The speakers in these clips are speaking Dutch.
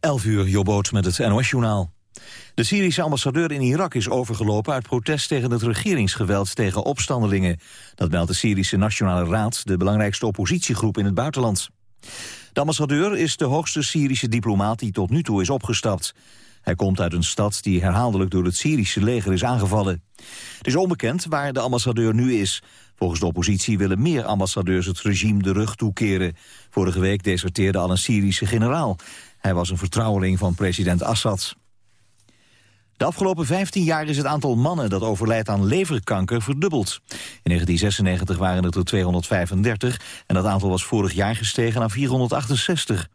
11 uur, Jobboot met het NOS-journaal. De Syrische ambassadeur in Irak is overgelopen uit protest tegen het regeringsgeweld tegen opstandelingen. Dat meldt de Syrische Nationale Raad, de belangrijkste oppositiegroep in het buitenland. De ambassadeur is de hoogste Syrische diplomaat die tot nu toe is opgestapt. Hij komt uit een stad die herhaaldelijk door het Syrische leger is aangevallen. Het is onbekend waar de ambassadeur nu is. Volgens de oppositie willen meer ambassadeurs het regime de rug toekeren. Vorige week deserteerde al een Syrische generaal. Hij was een vertrouweling van president Assad. De afgelopen 15 jaar is het aantal mannen dat overlijdt aan leverkanker verdubbeld. In 1996 waren het er 235 en dat aantal was vorig jaar gestegen naar 468.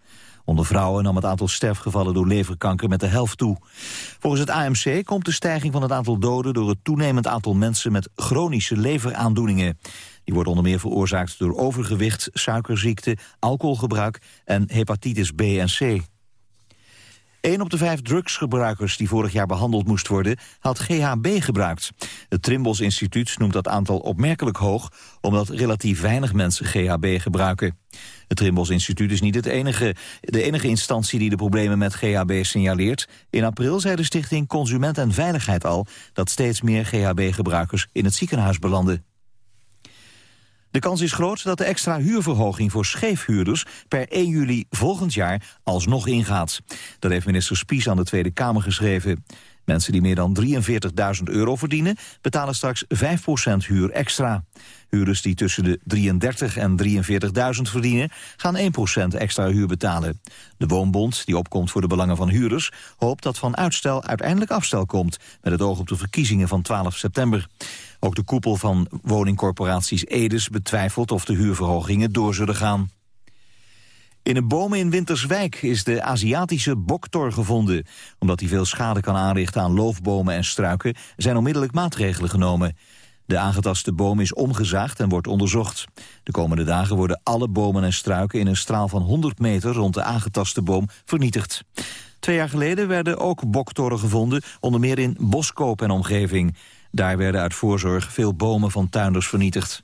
Onder vrouwen nam het aantal sterfgevallen door leverkanker met de helft toe. Volgens het AMC komt de stijging van het aantal doden... door het toenemend aantal mensen met chronische leveraandoeningen. Die worden onder meer veroorzaakt door overgewicht, suikerziekte, alcoholgebruik en hepatitis B en C. Een op de vijf drugsgebruikers die vorig jaar behandeld moest worden... had GHB gebruikt. Het Trimbos Instituut noemt dat aantal opmerkelijk hoog... omdat relatief weinig mensen GHB gebruiken. Het Trimbos Instituut is niet het enige, de enige instantie die de problemen met GHB signaleert. In april zei de stichting Consument en Veiligheid al... dat steeds meer GHB-gebruikers in het ziekenhuis belanden. De kans is groot dat de extra huurverhoging voor scheefhuurders per 1 juli volgend jaar alsnog ingaat. Dat heeft minister Spies aan de Tweede Kamer geschreven. Mensen die meer dan 43.000 euro verdienen betalen straks 5% huur extra. Huurders die tussen de 33 en 43.000 verdienen gaan 1% extra huur betalen. De Woonbond, die opkomt voor de belangen van huurders, hoopt dat van uitstel uiteindelijk afstel komt met het oog op de verkiezingen van 12 september. Ook de koepel van woningcorporaties Edes betwijfelt of de huurverhogingen door zullen gaan. In een boom in Winterswijk is de Aziatische boktor gevonden. Omdat hij veel schade kan aanrichten aan loofbomen en struiken... zijn onmiddellijk maatregelen genomen. De aangetaste boom is omgezaagd en wordt onderzocht. De komende dagen worden alle bomen en struiken... in een straal van 100 meter rond de aangetaste boom vernietigd. Twee jaar geleden werden ook boktoren gevonden... onder meer in Boskoop en omgeving. Daar werden uit voorzorg veel bomen van tuinders vernietigd.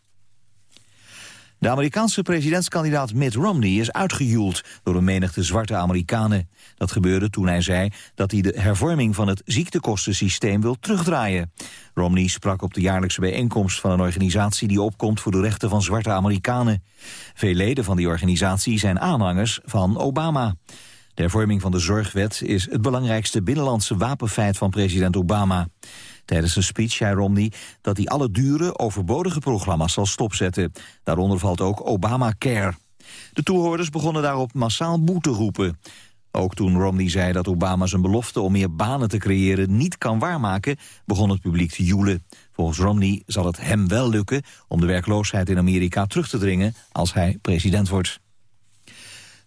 De Amerikaanse presidentskandidaat Mitt Romney is uitgejoeld door een menigte zwarte Amerikanen. Dat gebeurde toen hij zei dat hij de hervorming van het ziektekostensysteem wil terugdraaien. Romney sprak op de jaarlijkse bijeenkomst van een organisatie die opkomt voor de rechten van zwarte Amerikanen. Veel leden van die organisatie zijn aanhangers van Obama. De hervorming van de zorgwet is het belangrijkste binnenlandse wapenfeit van president Obama. Tijdens een speech zei Romney dat hij alle dure, overbodige programma's zal stopzetten. Daaronder valt ook Obamacare. De toehoorders begonnen daarop massaal boete roepen. Ook toen Romney zei dat Obama zijn belofte om meer banen te creëren niet kan waarmaken, begon het publiek te joelen. Volgens Romney zal het hem wel lukken om de werkloosheid in Amerika terug te dringen als hij president wordt.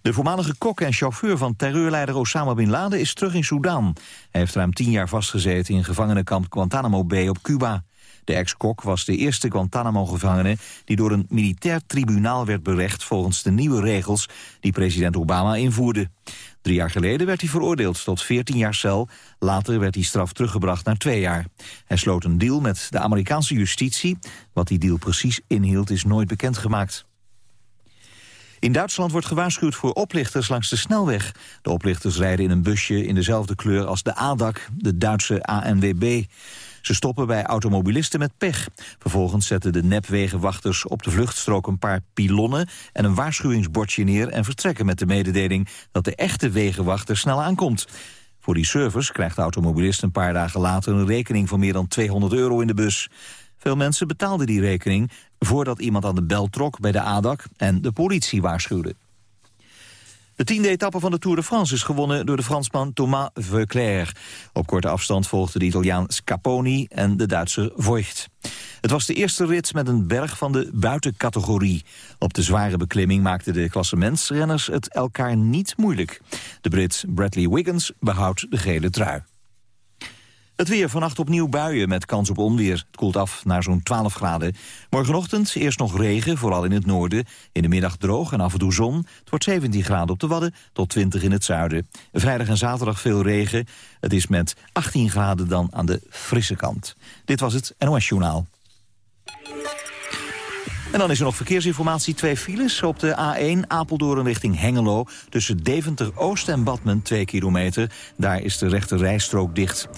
De voormalige kok en chauffeur van terreurleider Osama Bin Laden is terug in Sudan. Hij heeft ruim tien jaar vastgezeten in gevangenenkamp Guantanamo Bay op Cuba. De ex-kok was de eerste Guantanamo-gevangene die door een militair tribunaal werd berecht volgens de nieuwe regels die president Obama invoerde. Drie jaar geleden werd hij veroordeeld tot 14 jaar cel. Later werd die straf teruggebracht naar twee jaar. Hij sloot een deal met de Amerikaanse justitie. Wat die deal precies inhield is nooit bekendgemaakt. In Duitsland wordt gewaarschuwd voor oplichters langs de snelweg. De oplichters rijden in een busje in dezelfde kleur als de ADAC, de Duitse ANWB. Ze stoppen bij automobilisten met pech. Vervolgens zetten de nepwegenwachters op de vluchtstrook een paar pilonnen en een waarschuwingsbordje neer en vertrekken met de mededeling dat de echte wegenwachter snel aankomt. Voor die service krijgt de automobilist een paar dagen later een rekening van meer dan 200 euro in de bus. Veel mensen betaalden die rekening voordat iemand aan de bel trok bij de ADAC en de politie waarschuwde. De tiende etappe van de Tour de France is gewonnen door de Fransman Thomas Veuclair. Op korte afstand volgde de Italiaan Scaponi en de Duitser Voigt. Het was de eerste rit met een berg van de buitencategorie. Op de zware beklimming maakten de klassementsrenners het elkaar niet moeilijk. De Brit Bradley Wiggins behoudt de gele trui. Het weer vannacht opnieuw buien met kans op onweer. Het koelt af naar zo'n 12 graden. Morgenochtend eerst nog regen, vooral in het noorden. In de middag droog en af en toe zon. Het wordt 17 graden op de Wadden tot 20 in het zuiden. Vrijdag en zaterdag veel regen. Het is met 18 graden dan aan de frisse kant. Dit was het NOS Journaal. En dan is er nog verkeersinformatie. Twee files op de A1 Apeldoorn richting Hengelo. Tussen Deventer-Oost en Badmen 2 kilometer. Daar is de rechte rijstrook dicht.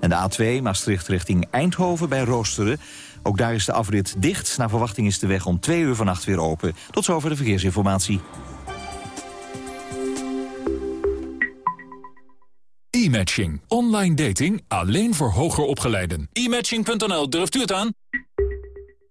En de A2 Maastricht richting Eindhoven bij Roosteren. Ook daar is de afrit dicht. Naar verwachting is de weg om twee uur vannacht weer open. Tot zover de verkeersinformatie. E-matching. Online dating alleen voor hoger opgeleiden. E-matching.nl, durft u het aan?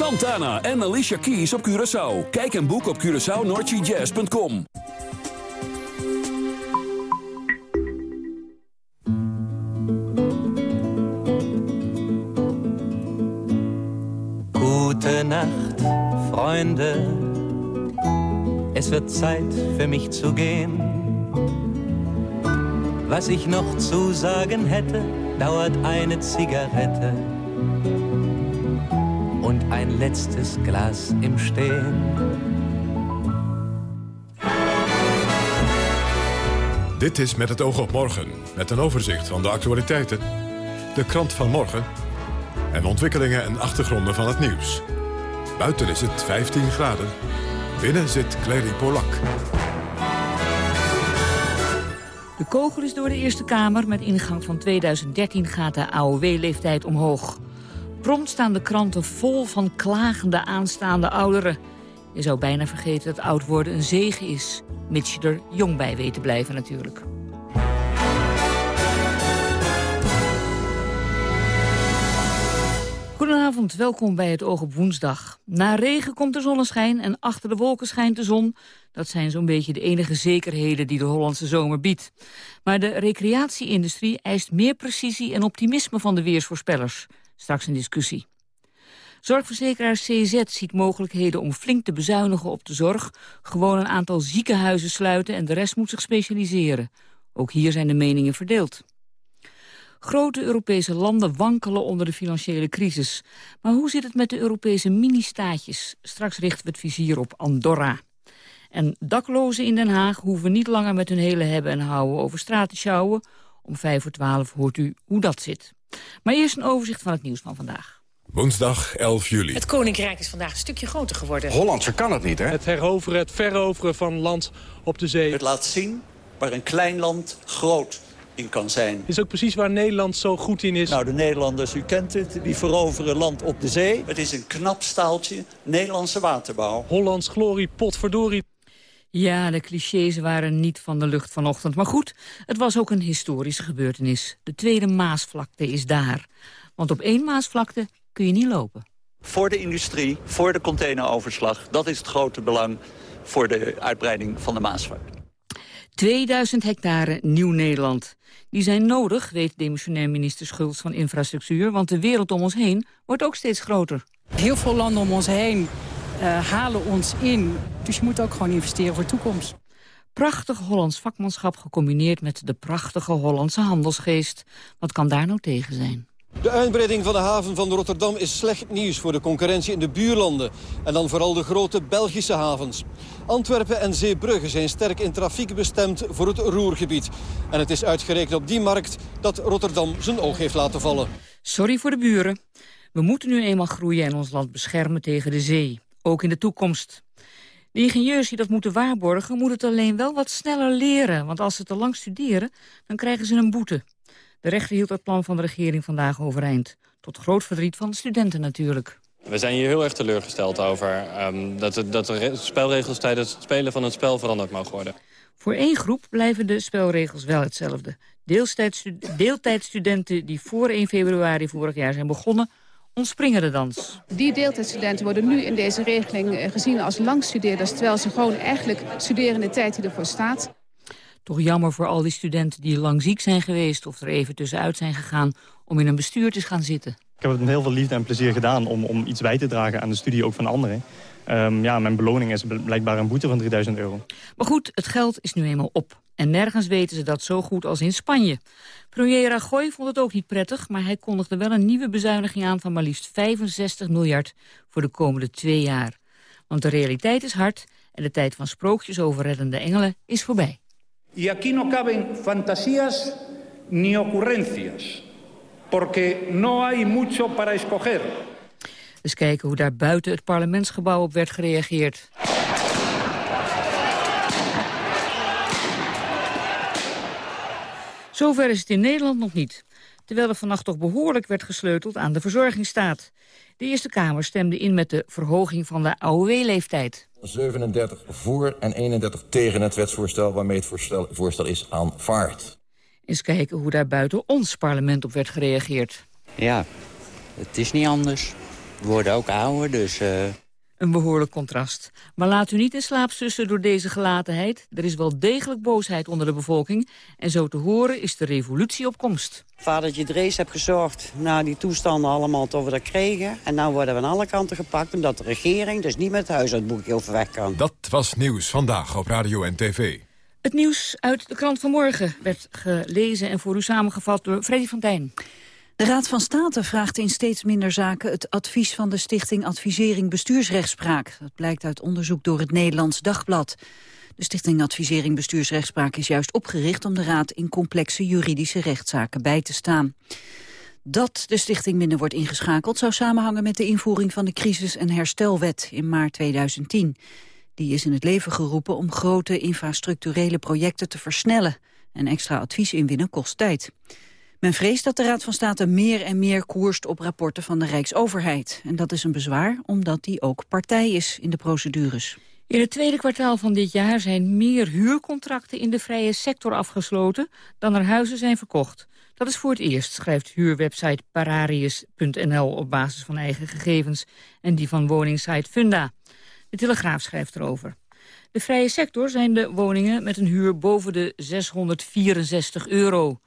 Santana en Alicia Keys op Curaçao. Kijk en boek op CuraçaoNordGJazz.com. Gute Nacht, Freunde. Es wird Zeit für mich zu gehen. Was ich noch zu sagen hätte, dauert eine Zigarette ein letztes Glas im Stehen. Dit is Met het oog op morgen, met een overzicht van de actualiteiten, de krant van morgen en ontwikkelingen en achtergronden van het nieuws. Buiten is het 15 graden, binnen zit Clary Polak. De kogel is door de Eerste Kamer. Met ingang van 2013 gaat de AOW-leeftijd omhoog. Prompt staan de kranten vol van klagende aanstaande ouderen. Je zou bijna vergeten dat oud worden een zegen is. Mits je er jong bij weet te blijven natuurlijk. Goedenavond, welkom bij het Oog op Woensdag. Na regen komt de zonneschijn en achter de wolken schijnt de zon. Dat zijn zo'n beetje de enige zekerheden die de Hollandse zomer biedt. Maar de recreatieindustrie eist meer precisie en optimisme van de weersvoorspellers. Straks een discussie. Zorgverzekeraar CZ ziet mogelijkheden om flink te bezuinigen op de zorg. Gewoon een aantal ziekenhuizen sluiten en de rest moet zich specialiseren. Ook hier zijn de meningen verdeeld. Grote Europese landen wankelen onder de financiële crisis. Maar hoe zit het met de Europese mini-staatjes? Straks richten we het vizier op Andorra. En daklozen in Den Haag hoeven niet langer met hun hele hebben en houden over straat te sjouwen. Om vijf voor twaalf hoort u hoe dat zit. Maar eerst een overzicht van het nieuws van vandaag. Woensdag 11 juli. Het Koninkrijk is vandaag een stukje groter geworden. Hollandse kan het niet, hè? Het heroveren, het veroveren van land op de zee. Het laat zien waar een klein land groot in kan zijn. is ook precies waar Nederland zo goed in is. Nou, de Nederlanders, u kent het, die veroveren land op de zee. Het is een knap staaltje Nederlandse waterbouw. Hollands glorie, potverdorie. Ja, de clichés waren niet van de lucht vanochtend. Maar goed, het was ook een historische gebeurtenis. De tweede Maasvlakte is daar. Want op één Maasvlakte kun je niet lopen. Voor de industrie, voor de containeroverslag. Dat is het grote belang voor de uitbreiding van de Maasvlakte. 2000 hectare Nieuw-Nederland. Die zijn nodig, weet demissionair minister Schultz van Infrastructuur... want de wereld om ons heen wordt ook steeds groter. Heel veel landen om ons heen halen ons in. Dus je moet ook gewoon investeren voor de toekomst. Prachtig Hollands vakmanschap gecombineerd met de prachtige Hollandse handelsgeest. Wat kan daar nou tegen zijn? De uitbreiding van de haven van Rotterdam is slecht nieuws voor de concurrentie in de buurlanden. En dan vooral de grote Belgische havens. Antwerpen en Zeebrugge zijn sterk in trafiek bestemd voor het Roergebied. En het is uitgerekend op die markt dat Rotterdam zijn oog heeft laten vallen. Sorry voor de buren. We moeten nu eenmaal groeien en ons land beschermen tegen de zee ook in de toekomst. De ingenieurs die dat moeten waarborgen, moeten het alleen wel wat sneller leren. Want als ze te lang studeren, dan krijgen ze een boete. De rechter hield het plan van de regering vandaag overeind. Tot groot verdriet van de studenten natuurlijk. We zijn hier heel erg teleurgesteld over um, dat, de, dat de spelregels tijdens het spelen van het spel veranderd mogen worden. Voor één groep blijven de spelregels wel hetzelfde. Deeltijdstudenten die voor 1 februari vorig jaar zijn begonnen ontspringende dans. Die deeltijdstudenten worden nu in deze regeling eh, gezien als langstudeerders... terwijl ze gewoon eigenlijk studeren de tijd die ervoor staat. Toch jammer voor al die studenten die lang ziek zijn geweest... of er even tussenuit zijn gegaan om in een bestuur te gaan zitten. Ik heb het met heel veel liefde en plezier gedaan om, om iets bij te dragen aan de studie ook van anderen. Um, ja, mijn beloning is blijkbaar een boete van 3000 euro. Maar goed, het geld is nu eenmaal op. En nergens weten ze dat zo goed als in Spanje. Premier Rajoy vond het ook niet prettig, maar hij kondigde wel een nieuwe bezuiniging aan van maar liefst 65 miljard voor de komende twee jaar. Want de realiteit is hard en de tijd van sprookjes over reddende engelen is voorbij. Y aquí no caben fantasías ni ocurrencias, porque no hay mucho para escoger. Dus kijken hoe daar buiten het parlementsgebouw op werd gereageerd. Zover is het in Nederland nog niet. Terwijl er vannacht toch behoorlijk werd gesleuteld aan de verzorgingsstaat. De Eerste Kamer stemde in met de verhoging van de AOW-leeftijd. 37 voor en 31 tegen het wetsvoorstel waarmee het voorstel, voorstel is aanvaard. Eens kijken hoe daar buiten ons parlement op werd gereageerd. Ja, het is niet anders. We worden ook ouder, dus... Uh... Een behoorlijk contrast. Maar laat u niet in slaap sussen door deze gelatenheid. Er is wel degelijk boosheid onder de bevolking. En zo te horen is de revolutie op komst. Vadertje Drees heeft gezorgd naar die toestanden allemaal tot we dat kregen. En nu worden we aan alle kanten gepakt omdat de regering dus niet met het huishoudboekje overweg kan. Dat was Nieuws Vandaag op Radio en TV. Het nieuws uit de krant van morgen werd gelezen en voor u samengevat door Freddy van Dijn. De Raad van State vraagt in steeds minder zaken het advies van de Stichting Advisering Bestuursrechtspraak. Dat blijkt uit onderzoek door het Nederlands Dagblad. De Stichting Advisering Bestuursrechtspraak is juist opgericht om de Raad in complexe juridische rechtszaken bij te staan. Dat de stichting minder wordt ingeschakeld zou samenhangen met de invoering van de crisis- en herstelwet in maart 2010. Die is in het leven geroepen om grote infrastructurele projecten te versnellen. En extra advies inwinnen kost tijd. Men vreest dat de Raad van State meer en meer koerst op rapporten van de Rijksoverheid. En dat is een bezwaar, omdat die ook partij is in de procedures. In het tweede kwartaal van dit jaar zijn meer huurcontracten in de vrije sector afgesloten dan er huizen zijn verkocht. Dat is voor het eerst, schrijft huurwebsite pararius.nl op basis van eigen gegevens en die van woningsite Funda. De Telegraaf schrijft erover. De vrije sector zijn de woningen met een huur boven de 664 euro.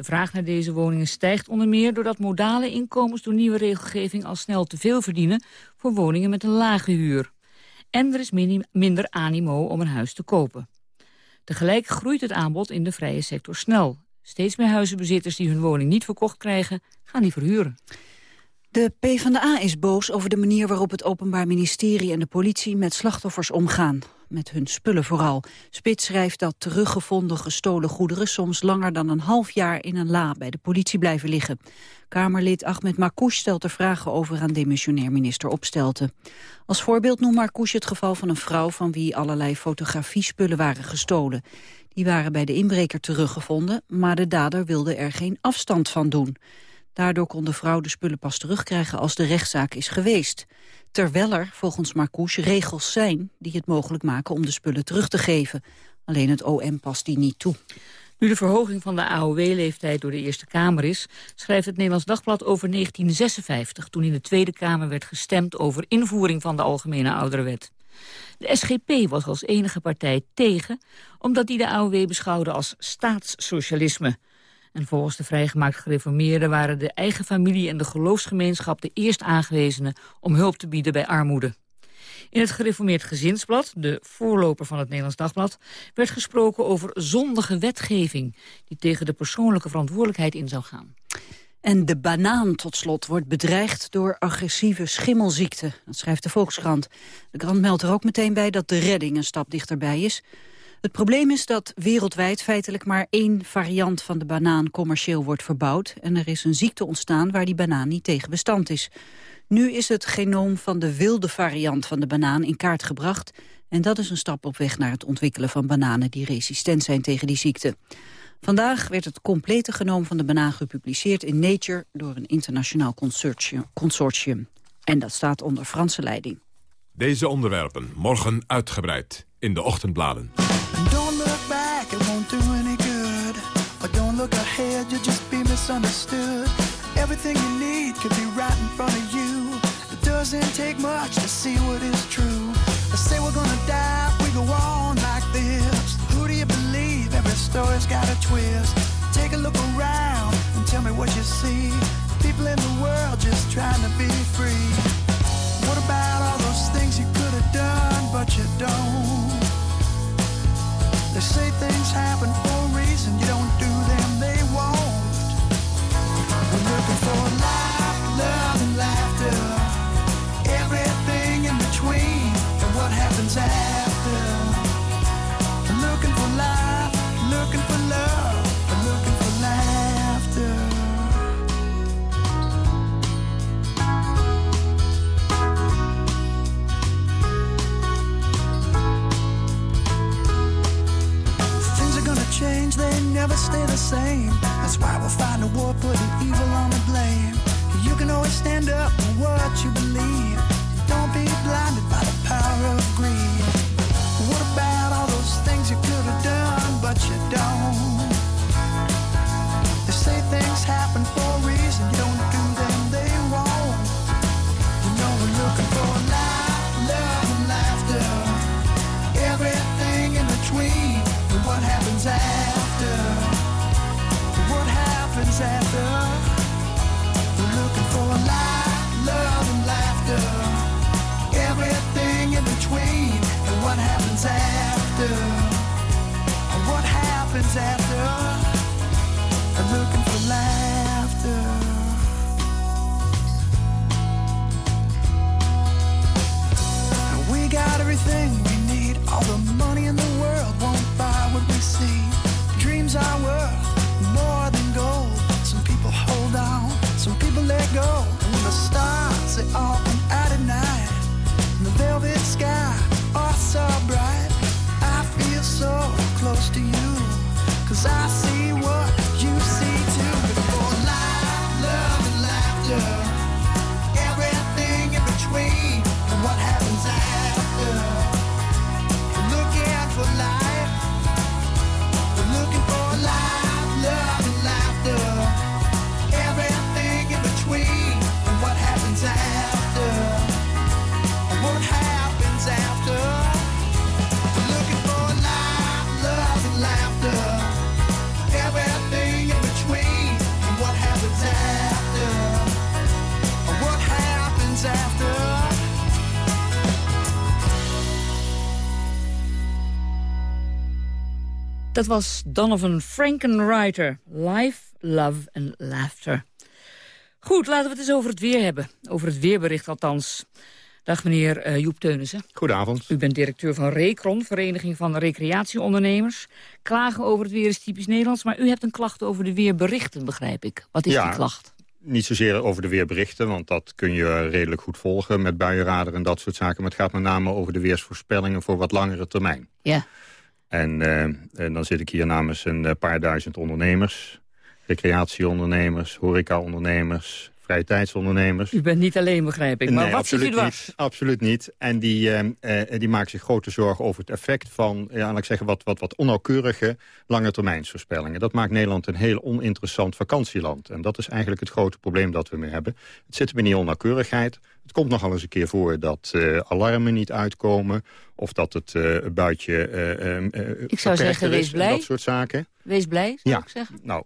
De vraag naar deze woningen stijgt onder meer doordat modale inkomens door nieuwe regelgeving al snel te veel verdienen voor woningen met een lage huur. En er is minder animo om een huis te kopen. Tegelijk groeit het aanbod in de vrije sector snel. Steeds meer huizenbezitters die hun woning niet verkocht krijgen, gaan die verhuren. De PvdA is boos over de manier waarop het Openbaar Ministerie en de politie met slachtoffers omgaan met hun spullen vooral. Spits schrijft dat teruggevonden gestolen goederen soms langer dan een half jaar in een la bij de politie blijven liggen. Kamerlid Ahmed Marcouch stelt er vragen over aan demissionair minister Opstelten. Als voorbeeld noemt Marcouch het geval van een vrouw van wie allerlei fotografiespullen waren gestolen. Die waren bij de inbreker teruggevonden, maar de dader wilde er geen afstand van doen. Daardoor kon de vrouw de spullen pas terugkrijgen als de rechtszaak is geweest. Terwijl er, volgens Marcouche, regels zijn die het mogelijk maken om de spullen terug te geven. Alleen het OM past die niet toe. Nu de verhoging van de AOW-leeftijd door de Eerste Kamer is... schrijft het Nederlands Dagblad over 1956... toen in de Tweede Kamer werd gestemd over invoering van de Algemene Ouderenwet. De SGP was als enige partij tegen... omdat die de AOW beschouwde als staatssocialisme. En volgens de vrijgemaakt gereformeerden waren de eigen familie en de geloofsgemeenschap de eerst aangewezenen om hulp te bieden bij armoede. In het gereformeerd gezinsblad, de voorloper van het Nederlands Dagblad, werd gesproken over zondige wetgeving die tegen de persoonlijke verantwoordelijkheid in zou gaan. En de banaan tot slot wordt bedreigd door agressieve schimmelziekte. Dat schrijft de Volkskrant. De krant meldt er ook meteen bij dat de redding een stap dichterbij is. Het probleem is dat wereldwijd feitelijk maar één variant van de banaan commercieel wordt verbouwd en er is een ziekte ontstaan waar die banaan niet tegen bestand is. Nu is het genoom van de wilde variant van de banaan in kaart gebracht en dat is een stap op weg naar het ontwikkelen van bananen die resistent zijn tegen die ziekte. Vandaag werd het complete genoom van de banaan gepubliceerd in Nature door een internationaal consortium. En dat staat onder Franse leiding. Deze onderwerpen morgen uitgebreid in de ochtendbladen. Don't look back, it won't do any good. But don't look ahead, you'll just be misunderstood. Everything you need could be right in front of you. It doesn't take much to see what is true. They say we're gonna die, if we go on like this. Who do you believe? Every story's got a twist. Take a look around and tell me what you see. People in the world just trying to be free. What about all those things you could have done, but you don't? They say things happen never stay the same. That's why we'll find a war, put the evil on the blame. You can always stand up for what you believe. Don't be blinded by the power of greed. What happens after? What happens after? Was Donovan Frankenwriter. Life, Love and Laughter. Goed, laten we het eens over het weer hebben. Over het weerbericht althans. Dag meneer eh, Joep Teunissen. Goedenavond. U bent directeur van Recron, Vereniging van Recreatieondernemers. Klagen over het weer is typisch Nederlands, maar u hebt een klacht over de weerberichten, begrijp ik. Wat is Ja. die klacht? Niet zozeer over de weerberichten, want dat kun je redelijk goed volgen... met buienradar en dat soort zaken. Maar het gaat met name over de weersvoorspellingen voor wat langere termijn. Ja. En, eh, en dan zit ik hier namens een eh, paar duizend ondernemers. Recreatieondernemers, horecaondernemers, vrije tijdsondernemers. U bent niet alleen, begrijp ik. Maar nee, wat u dwars? niet. Absoluut niet. En die, eh, die maken zich grote zorgen over het effect van... Ja, laat ik zeggen, wat, wat, wat onnauwkeurige langetermijnsvoorspellingen. Dat maakt Nederland een heel oninteressant vakantieland. En dat is eigenlijk het grote probleem dat we mee hebben. Het zit hem in die onnauwkeurigheid. Het komt nogal eens een keer voor dat eh, alarmen niet uitkomen... of dat het eh, buitje Ik zou zeggen, wees blij. Dat soort zaken. Wees blij, zou Ja, ik zeggen. nou,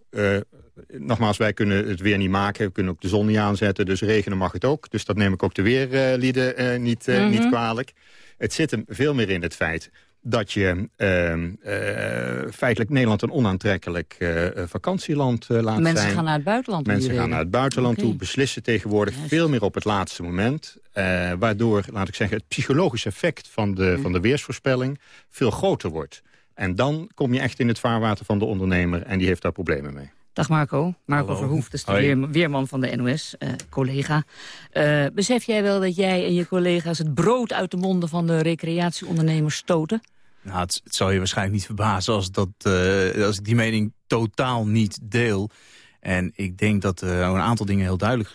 nogmaals, wij kunnen het weer niet maken. We kunnen ook de zon niet aanzetten, dus regenen mag het ook. Dus dat neem ik ook de weerlieden eh, niet, eh, Mhm. niet kwalijk. Het zit hem veel meer in het feit dat je ehm, eh, feitelijk Nederland een onaantrekkelijk vakantieland laat Mensen zijn. gaan naar het buitenland. Mensen gaan naar het buitenland toe, beslissen tegenwoordig veel meer op het laatste moment. waardoor, laat ik zeggen, het psychologische effect van de, van de weersvoorspelling veel groter wordt. En dan kom je echt in het vaarwater van de ondernemer en die heeft daar problemen mee. Dag Marco. Marco Hallo. Verhoef, de weer- weerman van de NOS, eh, collega. Eh, besef jij wel dat jij en je collega's het brood uit de monden van de recreatieondernemers stoten? Nou, het, het zal je waarschijnlijk niet verbazen als, dat, eh, als ik die mening totaal niet deel. En ik denk dat er een aantal dingen heel duidelijk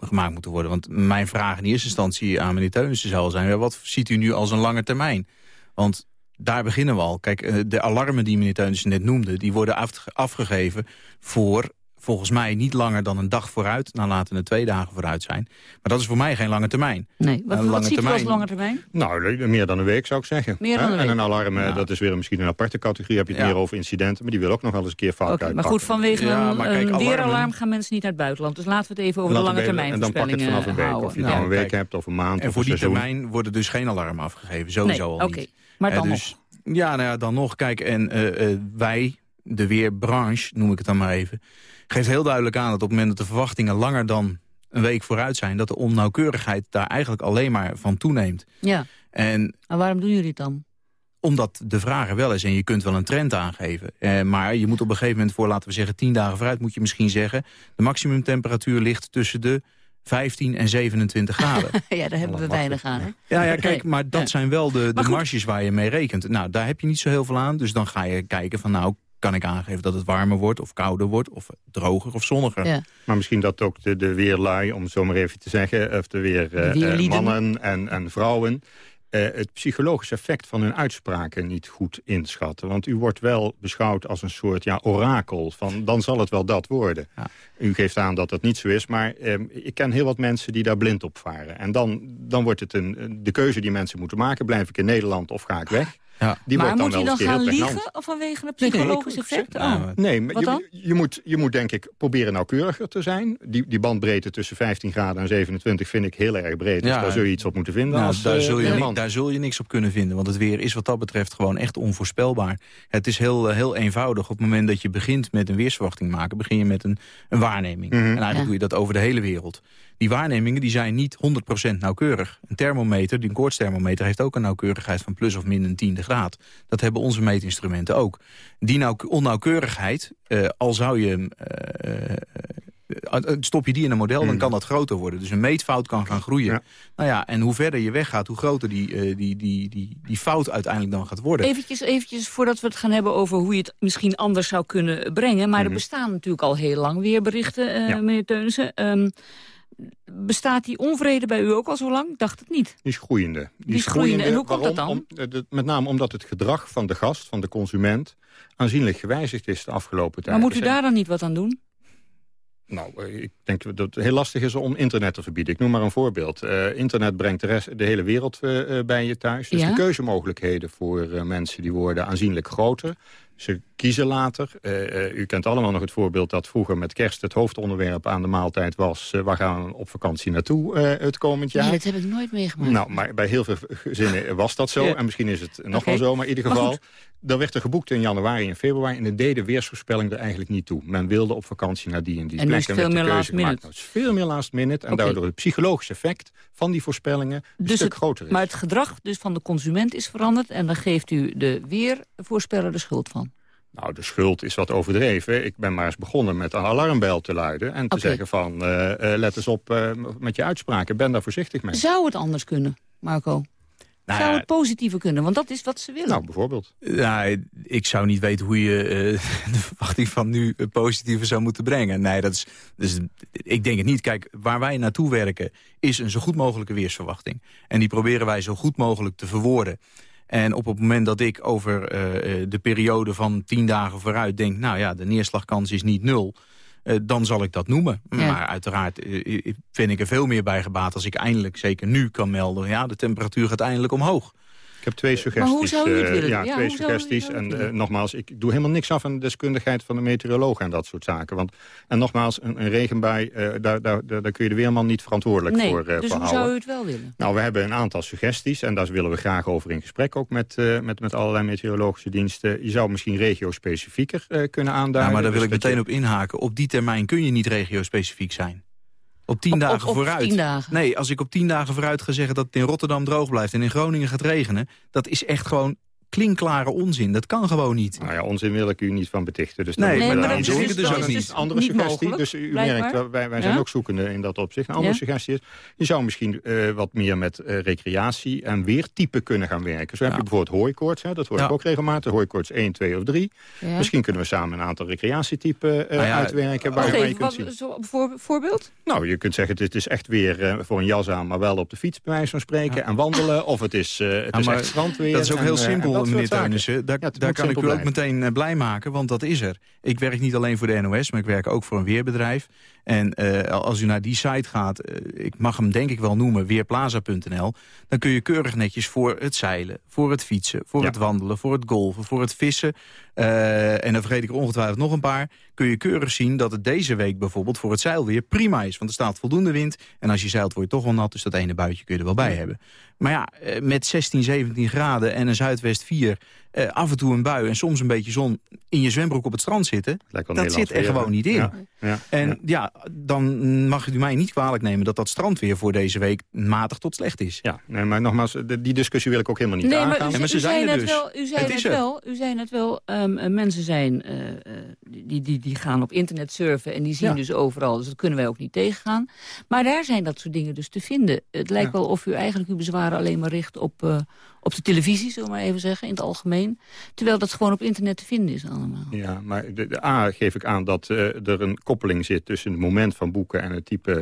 gemaakt moeten worden. Want mijn vraag in eerste instantie aan meneer Teunissen zal zijn... wat ziet u nu als een lange termijn? Want daar beginnen we al. Kijk, eh, de alarmen die meneer Teunissen net noemde... die worden afge- afgegeven voor volgens mij niet langer dan een dag vooruit. Nou, laten het twee dagen vooruit zijn. Maar dat is voor mij geen lange termijn. Nee, wat, Een wat lange ziet u als termijn- lange termijn? Nou, meer dan een week zou ik zeggen. Meer dan een En week. een alarm, eh, dat is weer misschien een aparte categorie. Heb je het Ja. meer over incidenten, maar die wil ook nog wel eens een keer fout Oké, maar goed, vanwege Ja, een, kijk, een alarmen- weeralarm gaan mensen niet naar het buitenland. Dus laten we het even over de lange termijn En dan pak het vanaf een week. houden. Of je nou een week kijk. hebt of een maand En of voor die termijn worden dus geen alarmen afgegeven. Sowieso Nee, al oké. niet. Maar dan dus, Ja, nou ja, dan nog. Kijk, en eh, eh, wij, de weerbranche, noem ik het dan maar even... geeft heel duidelijk aan dat op het moment dat de verwachtingen langer dan een week vooruit zijn... dat de onnauwkeurigheid daar eigenlijk alleen maar van toeneemt. Ja, En en waarom doen jullie het dan? omdat de vraag er wel is en je kunt wel een trend aangeven. Eh, maar je moet op een gegeven moment voor, laten we zeggen, 10 dagen vooruit... moet je misschien zeggen, de maximumtemperatuur ligt tussen de 15 en 27 graden. ja, daar hebben we weinig aan. Hè? Ja, ja, kijk, maar dat Ja. zijn wel de, de marges waar je mee rekent. Nou, daar heb je niet zo heel veel aan. Dus dan ga je kijken van, nou, kan ik aangeven dat het warmer wordt... of kouder wordt, of droger of zonniger. Ja. Maar misschien dat ook de, de weerlui, om het zo maar even te zeggen... of de weer De eh, eh, mannen en, en vrouwen... eh, het psychologisch effect van hun uitspraken niet goed inschatten. Want u wordt wel beschouwd als een soort ja, orakel. Van, dan zal het wel dat worden. U geeft aan dat dat niet zo is. Maar eh, ik ken heel wat mensen die daar blind op varen. En dan, dan wordt het een, de keuze die mensen moeten maken. Blijf ik in Nederland of ga ik weg? Ja. Die maar wordt dan moet je dan gaan pregnant. liegen of vanwege het Nee, nee, psychologisch effect? Nou, Oh. Nee, maar je, je, moet, je moet denk ik proberen nauwkeuriger te zijn. Die, die bandbreedte tussen 15 graden en 27 vind ik heel erg breed. Dus Ja. daar zul je iets op moeten vinden. Nou, als, daar, eh, zul je, weerman. ni- daar zul je niks op kunnen vinden. Want het weer is wat dat betreft gewoon echt onvoorspelbaar. Het is heel, eh, heel eenvoudig. Op het moment dat je begint met een weersverwachting maken... begin je met een, een waarneming. Mhm. En eigenlijk Ja. doe je dat over de hele wereld. Die waarnemingen die zijn niet 100% nauwkeurig. Een thermometer, die een koortsthermometer... heeft ook een nauwkeurigheid van plus of min een tiende graad. Dat hebben onze meetinstrumenten ook. Die nauw, onnauwkeurigheid, eh, al zou je... hem, eh, eh, stop je die in een model, dan kan dat groter worden. Dus een meetfout kan gaan groeien. Nou ja, en hoe verder je weggaat, hoe groter die, eh, die, die, die, die fout uiteindelijk dan gaat worden. Eventjes, eventjes voordat we het gaan hebben over hoe je het misschien anders zou kunnen brengen. Maar er Mhm. bestaan natuurlijk al heel lang weerberichten, eh Ja. meneer Teunissen. Ehm, bestaat die onvrede bij u ook al zo lang? Ik dacht het niet. Die is groeiende. Die, is groeiende. En hoe komt dat? Om- eh, met name omdat het gedrag van de gast, van de consument... aanzienlijk gewijzigd is de afgelopen tijd. Maar moet u zijn- daar dan niet wat aan doen? Nou, eh, ik denk dat het heel lastig is om internet te verbieden. Ik noem maar een voorbeeld. Eh, internet brengt de, rest, de hele wereld bij je thuis. Dus Ja. de keuzemogelijkheden voor mensen die worden aanzienlijk groter. Ze kiezen later. Eh, eh, u kent allemaal nog het voorbeeld dat vroeger met kerst... het hoofdonderwerp aan de maaltijd was... eh, waar gaan we op vakantie naartoe eh, het komend jaar? Nee, dat heb ik nooit meegemaakt. Nou, maar bij heel veel gezinnen was dat zo. Ja. En misschien is het nog wel zo. Maar in ieder Maar geval, er werd er geboekt in januari en februari... en de deden weersvoorspelling er eigenlijk niet toe. Men wilde op vakantie naar die en die En plek. werd veel de meer keuze last minute. Nou, veel meer last minute. En daardoor het psychologische effect van die voorspellingen... een Dus stuk het- groter is. Maar het gedrag dus van de consument is veranderd... en dan geeft u de weervoorspeller de schuld van. Nou, de schuld is wat overdreven. Ik ben maar eens begonnen met een alarmbel te luiden... en te zeggen van, eh, eh, let eens op eh, met je uitspraken. Ben daar voorzichtig mee. Zou het anders kunnen, Marco? Nou Zou het positiever kunnen? Want dat is wat ze willen. Nou, bijvoorbeeld. Ja, ik zou niet weten hoe je eh, de verwachting van nu eh, positiever zou moeten brengen. Nee, dat is, dus ik denk het niet. Kijk, waar wij naartoe werken is een zo goed mogelijke weersverwachting. En die proberen wij zo goed mogelijk te verwoorden. En op het moment dat ik over eh, eh, de periode van tien dagen vooruit denk... nou ja, de neerslagkans is niet nul... eh, dan zal ik dat noemen. Ja. Maar uiteraard eh, eh, vind ik er veel meer bij gebaat... als ik eindelijk, zeker nu, kan melden... ja, de temperatuur gaat eindelijk omhoog. Ik heb twee suggesties. hoe zou u het eh, willen ja, twee suggesties. En eh, nogmaals, ik doe helemaal niks af aan de deskundigheid van de meteoroloog en dat soort zaken. Want, en nogmaals, een, een regenbui, eh, daar, daar, daar, daar kun je de weerman niet verantwoordelijk nee, voor, eh, dus voor houden. zou u het wel willen? Nou, we hebben een aantal suggesties en daar willen we graag over in gesprek ook met, eh, met, met allerlei meteorologische diensten. Je zou misschien regio-specifieker eh, kunnen aanduiden. Ja, maar daar wil Dus ik meteen je- op inhaken. Op die termijn kun je niet regio-specifiek zijn. Op tien Op- dagen op vooruit. tien dagen? Nee, als ik op tien dagen vooruit ga zeggen dat het in Rotterdam droog blijft... en in Groningen gaat regenen, dat is echt gewoon klinkklare onzin. Dat kan gewoon niet. Nou ja, onzin wil ik u niet van betichten. Dus Nee, maar daar dat niet is dus- is een andere niet suggestie. mogelijk, dus u blijkbaar. merkt, wij- wij, wij zijn Ja? ook zoekende in dat opzicht. Een andere Ja? suggestie is, je zou misschien eh, wat meer met eh, recreatie en weertype kunnen gaan werken. Zo heb je bijvoorbeeld hooikoorts, hè, dat hoor ik ook regelmatig. Hooikoorts 1, 2 of 3. Ja. Misschien kunnen we samen een aantal recreatietypen eh, Nou ja, uitwerken. Waar, waar je kunt wat, zien. zo, voor, voorbeeld? Nou, je kunt zeggen, het is echt weer eh, voor een jas aan, maar wel op de fiets bij wijze van spreken. En wandelen, of het is, eh het Ja, is echt strandweer. dat is ook en, heel simpel, meneer. Teunissen. Daar, Ja, daar kan ik u ook meteen eh, blij maken, want dat is er. Ik werk niet alleen voor de NOS, maar ik werk ook voor een weerbedrijf. En eh, als u naar die site gaat, eh, ik mag hem denk ik wel noemen, weerplaza.nl... dan kun je keurig netjes voor het zeilen, voor het fietsen, voor het wandelen... voor het golven, voor het vissen... eh, en dan vergeet ik er ongetwijfeld nog een paar... kun je keurig zien dat het deze week bijvoorbeeld voor het zeilweer prima is. Want er staat voldoende wind en als je zeilt word je toch wel nat... dus dat ene buitje kun je er wel bij hebben. Maar ja, met 16, 17 graden en een zuidwest 4... eh, af en toe een bui en soms een beetje zon in je zwembroek op het strand zitten... Dat zit er weer, gewoon niet in. Ja, ja, en ja. dan mag u mij niet kwalijk nemen dat dat strandweer voor deze week matig tot slecht is. Ja, nee, maar nogmaals, de- die discussie wil ik ook helemaal niet Nee, aangaan. maar u, maar u ze zijn zei er net dus. wel, u zei Het is wel, u zei net wel, ehm, eh, mensen zijn, eh, eh, die, die, die gaan op internet surfen en die zien Ja. dus overal, dus dat kunnen wij ook niet tegengaan. Maar daar zijn dat soort dingen dus te vinden. Het lijkt wel of u eigenlijk uw bezwaren alleen maar richt op, eh, op de televisie, zullen we maar even zeggen, in het algemeen. Terwijl dat gewoon op internet te vinden is allemaal. Ja, maar de, de A geef ik aan dat eh, er een koppeling zit tussen het moment van boeken en het type...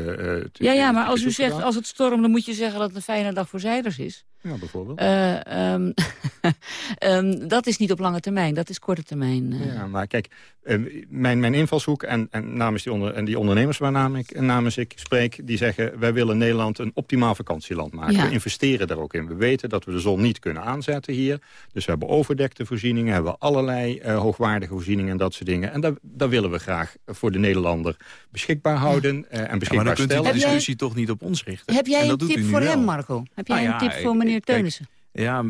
eh, Ja, ja, maar als u zegt, als het stormt, dan moet je zeggen dat het een fijne dag voor zeilers is. Ja, bijvoorbeeld. Eh, ehm, ehm, dat is niet op lange termijn, dat is korte termijn. Ja, maar kijk, mijn, mijn invalshoek en, en, namens die onder, en die ondernemers waarnaam ik, namens ik spreek... die zeggen, wij willen Nederland een optimaal vakantieland maken. Ja. We investeren daar ook in. We weten dat we de zon niet kunnen aanzetten hier. Dus we hebben overdekte voorzieningen, hebben we allerlei eh, hoogwaardige voorzieningen en dat soort dingen. En dat, dat willen we graag voor de Nederlander beschikbaar houden eh, en Ja, maar beschikbaar dan kunt u de discussie toch niet op ons richten. Heb jij En een tip voor wel. hem, Marco? Heb jij Nou een ja, tip voor meneer kijk, Teunissen? Ja,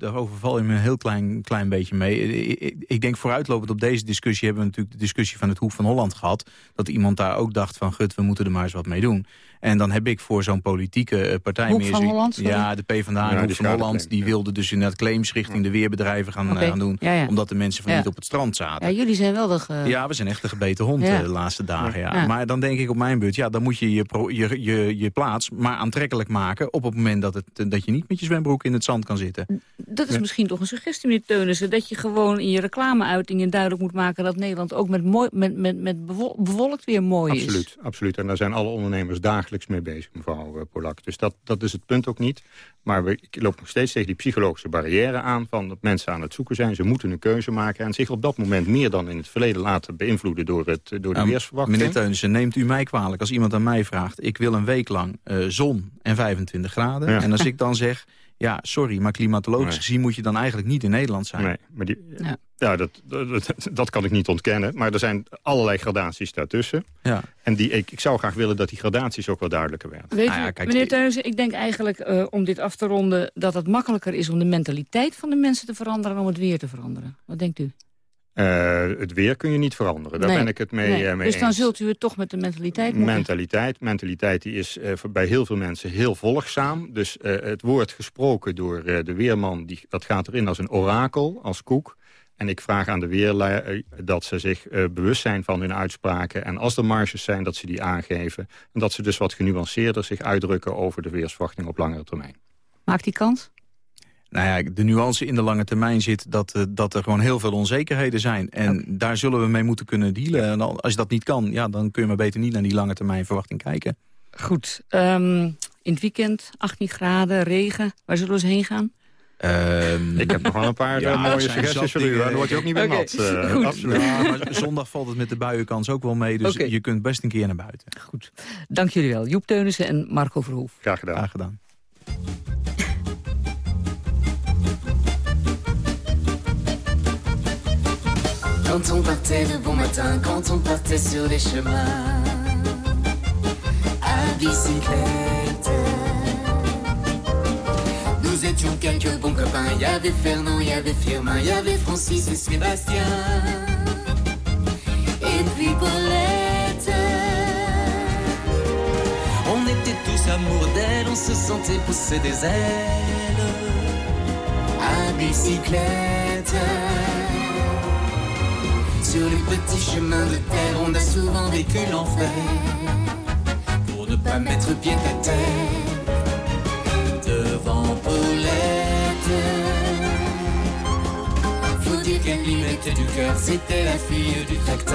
pff, daar overval je me een heel klein, klein beetje mee. Ik, ik- ik denk vooruitlopend op deze discussie... hebben we natuurlijk de discussie van het Hoek van Holland gehad. Dat iemand daar ook dacht van... gut, we moeten er maar eens wat mee doen. En dan heb ik voor zo'n politieke eh, partij... Hoek meer van Holland, sorry? Ja, de PvdA en Ja, Hoek van Holland... die wilden dus inderdaad claims richting de weerbedrijven gaan, eh, gaan doen. ja, ja. Omdat de mensen van Ja. niet op het strand zaten. Ja, jullie zijn wel de... ge- Ja, we zijn echt een gebeten hond Ja. eh, de laatste dagen. Ja. Ja. Maar dan denk ik op mijn beurt, ja, dan moet je je, pro- je, je je plaats maar aantrekkelijk maken... op het moment dat, het, dat je niet met je zwembroek in het zand kan zitten. Dat is Ja. misschien toch een suggestie, meneer Teunissen... dat je gewoon in je reclameuitingen duidelijk moet maken... dat Nederland ook met, mooi, met, met, met bewol- bewolkt weer mooi is. Absoluut, absoluut. En daar zijn alle ondernemers dagelijks mee bezig, mevrouw eh, Polak. Dus dat, dat is het punt ook niet. Maar we, ik loop nog steeds tegen die psychologische barrière aan... van dat mensen aan het zoeken zijn, ze moeten een keuze maken... en zich op dat moment meer dan in het verleden laten beïnvloeden... door, het, door de Nou, weersverwachting. Meneer Teunissen, neemt u mij kwalijk als iemand aan mij vraagt... ik wil een week lang eh, zon en 25 graden. Ja. En als ik dan zeg, ja, sorry, maar klimatologisch Nee. gezien... moet je dan eigenlijk niet in Nederland zijn. Nee, maar die, Ja. ja. dat, dat, dat kan ik niet ontkennen. Maar er zijn allerlei gradaties daartussen. Ja. En die, ik, ik zou graag willen dat die gradaties ook wat duidelijker werden. Weet Nou u, ja, kijk, meneer Teunissen, ik denk eigenlijk, eh, om dit af te ronden... dat het makkelijker is om de mentaliteit van de mensen te veranderen... dan om het weer te veranderen. Wat denkt u? Eh, het weer kun je niet veranderen. Daar Nee. ben ik het mee, Nee. eh, mee Dus dan zult u het toch met de mentaliteit moeten... Mentaliteit. Mentaliteit die is voor- bij heel veel mensen heel volgzaam. Dus het woord gesproken door de weerman, die, dat gaat erin als een orakel, als koek. En ik vraag aan de weerlui eh, dat ze zich bewust zijn van hun uitspraken. En als er marges zijn, dat ze die aangeven. En dat ze dus wat genuanceerder zich uitdrukken over de weersverwachting op langere termijn. Maakt die kans? Nou ja, de nuance in de lange termijn zit dat, eh, dat er gewoon heel veel onzekerheden zijn. En daar zullen we mee moeten kunnen dealen. En al- als je dat niet kan, ja, dan kun je maar beter niet naar die lange termijn verwachting kijken. Goed. ehm, in het weekend, 18 graden, regen. Waar zullen we eens heen gaan? Ik heb nog wel een paar Ja, eh, mooie suggesties voor u. Dan word je ook niet meer Oké, nat. eh, absoluut. Ja, maar zondag valt het met de buienkans ook wel mee. Dus je kunt best een keer naar buiten. Goed. Dank jullie wel. Joep Teunissen en Marco Verhoef. Graag gedaan. Graag gedaan. Quand on partait le bon matin, quand on partait sur les chemins à bicyclette. Nous étions quelques bons copains. Il y avait Fernand, il y avait Firmin, il y avait Francis et Sébastien. Et puis Paulette. On était tous amoureux d'elle, on se sentait pousser des ailes à bicyclette. Sur les petits chemins de terre, on a souvent vécu l'enfer. Pour ne pas mettre pied à terre devant Paulette. Faut dire qu'elle y mettait du cœur, c'était la fille du bicyclette.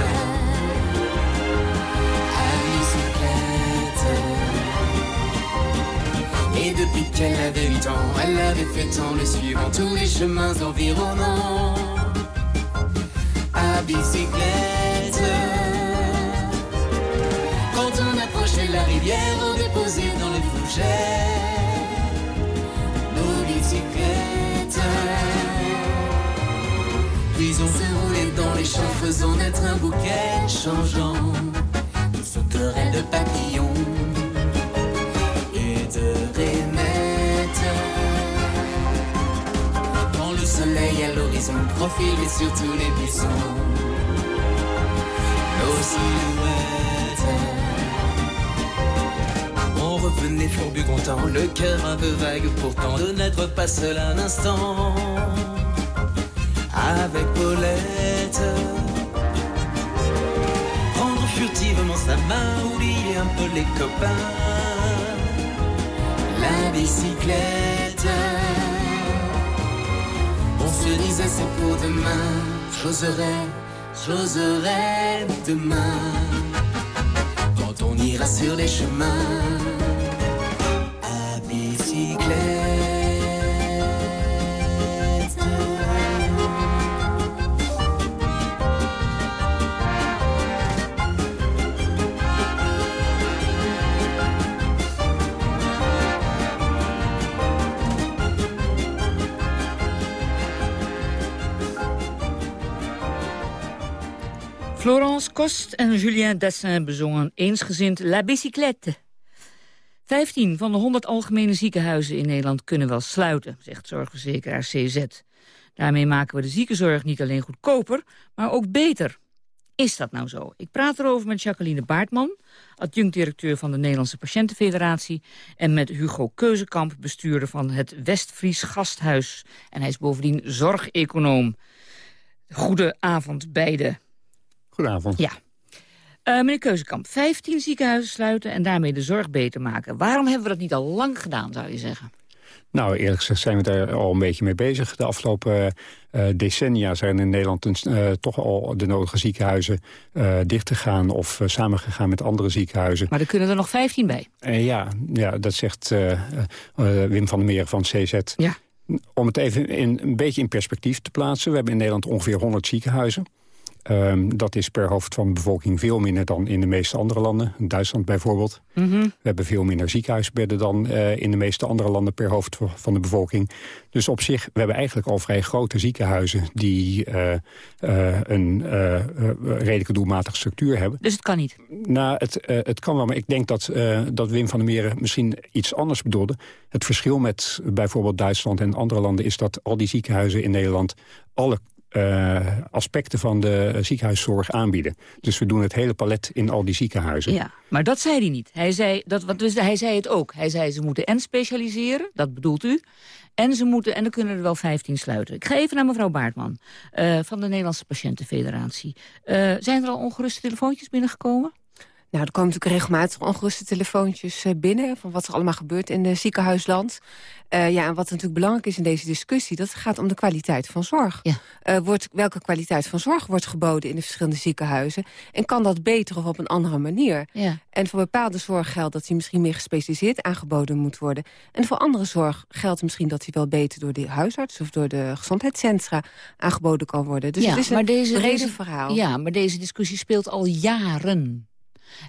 Et depuis qu'elle avait 8 ans, elle avait fait tant le suivant tous les chemins environnants. À bicyclette. Quand on approchait la rivière, on déposait dans les fougères nos bicyclettes. Puis on se roulait dans les champs, faisant naître un bouquet changeant profilait sur tous les buissons, nos silhouettes. On revenait fourbu content, le cœur un peu vague pourtant de n'être pas seul un instant avec Paulette. Prendre furtivement sa main, oublier un peu les copains. La bicyclette. On se disait c'est pour demain. J'oserais, j'oserais demain. Quand on ira sur les chemins. Kost en Julien Dessin bezongen eensgezind La Bicyclette. 15 van de 100 algemene ziekenhuizen in Nederland kunnen wel sluiten, zegt zorgverzekeraar CZ. Daarmee maken we de ziekenzorg niet alleen goedkoper, maar ook beter. Is dat nou zo? Ik praat erover met Jacqueline Baartman, adjunct-directeur van de Nederlandse Patiëntenfederatie... en met Hugo Keuzekamp, bestuurder van het Westfries Gasthuis. En hij is bovendien zorgeconoom. Goedenavond beiden. Goedenavond. Ja. Uh, meneer Keuzekamp, 15 ziekenhuizen sluiten en daarmee de zorg beter maken. Waarom hebben we dat niet al lang gedaan, zou je zeggen? Nou, eerlijk gezegd zijn we daar al een beetje mee bezig. De afgelopen uh, decennia zijn in Nederland uh, toch al de nodige ziekenhuizen uh, dicht gegaan... of samengegaan met andere ziekenhuizen. Maar er kunnen er nog 15 bij. ja, ja, dat zegt Wim van der Meer van CZ. Ja. Om het even in, een beetje in perspectief te plaatsen... we hebben in Nederland ongeveer 100 ziekenhuizen. Um, dat is per hoofd van de bevolking veel minder dan in de meeste andere landen. Duitsland bijvoorbeeld. Mm -hmm. We hebben veel minder ziekenhuisbedden dan uh, in de meeste andere landen per hoofd van de bevolking. Dus op zich, we hebben eigenlijk al vrij grote ziekenhuizen die uh, uh, een redelijke doelmatige structuur hebben. Dus het kan niet? Nou, het, het kan wel, maar ik denk dat, dat Wim van der Meren misschien iets anders bedoelde. Het verschil met bijvoorbeeld Duitsland en andere landen is dat al die ziekenhuizen in Nederland alle uh, aspecten van de ziekenhuiszorg aanbieden. Dus we doen het hele palet in al die ziekenhuizen. Ja, maar dat zei hij niet. Hij zei, dat, wat, dus hij zei het ook. Hij zei ze moeten en specialiseren, dat bedoelt u. En ze moeten, en dan kunnen er wel 15 sluiten. Ik ga even naar mevrouw Baartman uh, van de Nederlandse Patiëntenfederatie. Uh, zijn er al ongeruste telefoontjes binnengekomen? Nou, er komen natuurlijk regelmatig ongeruste telefoontjes binnen... van wat er allemaal gebeurt in de ziekenhuisland. Uh, ja, en wat natuurlijk belangrijk is in deze discussie... dat gaat om de kwaliteit van zorg. Ja. Uh, wordt, welke kwaliteit van zorg wordt geboden in de verschillende ziekenhuizen? En kan dat beter of op een andere manier? Ja. En voor bepaalde zorg geldt dat die misschien meer gespecialiseerd aangeboden moet worden. En voor andere zorg geldt misschien dat die wel beter... door de huisarts of door de gezondheidscentra aangeboden kan worden. Dus ja, het is een maar deze, brede deze, verhaal. Ja, maar deze discussie speelt al jaren.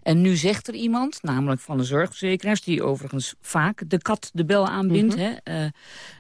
En nu zegt er iemand, namelijk van de zorgverzekeraars... die overigens vaak de kat de bel aanbindt... Mhm. hè,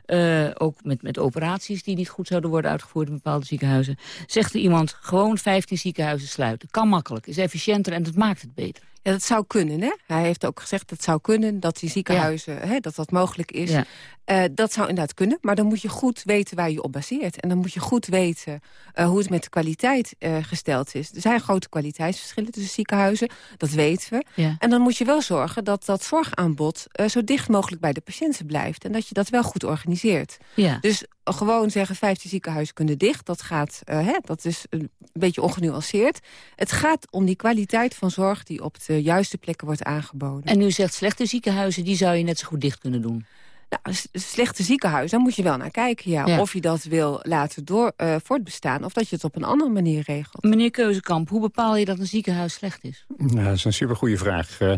uh, uh, ook met, met operaties die niet goed zouden worden uitgevoerd... in bepaalde ziekenhuizen. Zegt er iemand, gewoon 15 ziekenhuizen sluiten. Kan makkelijk, is efficiënter en dat maakt het beter. Ja, dat zou kunnen. Hè? Hij heeft ook gezegd dat het zou kunnen, dat die ziekenhuizen, ja. hè, dat dat mogelijk is. Ja. Uh, dat zou inderdaad kunnen, maar dan moet je goed weten waar je op baseert. En dan moet je goed weten uh, hoe het met de kwaliteit uh, gesteld is. Er zijn grote kwaliteitsverschillen tussen ziekenhuizen, dat weten we. Ja. En dan moet je wel zorgen dat dat zorgaanbod zo dicht mogelijk bij de patiënten blijft. En dat je dat wel goed organiseert. Ja. Dus gewoon zeggen 15 ziekenhuizen kunnen dicht, dat, gaat, hè, dat is een beetje ongenuanceerd. Het gaat om die kwaliteit van zorg die op de juiste plekken wordt aangeboden. En u zegt slechte ziekenhuizen, die zou je net zo goed dicht kunnen doen. Nou, een slechte ziekenhuis, daar moet je wel naar kijken. Ja. Ja. Of je dat wil laten door, eh, voortbestaan... of dat je het op een andere manier regelt. Meneer Keuzekamp, hoe bepaal je dat een ziekenhuis slecht is? Nou, dat is een supergoeie vraag. Eh,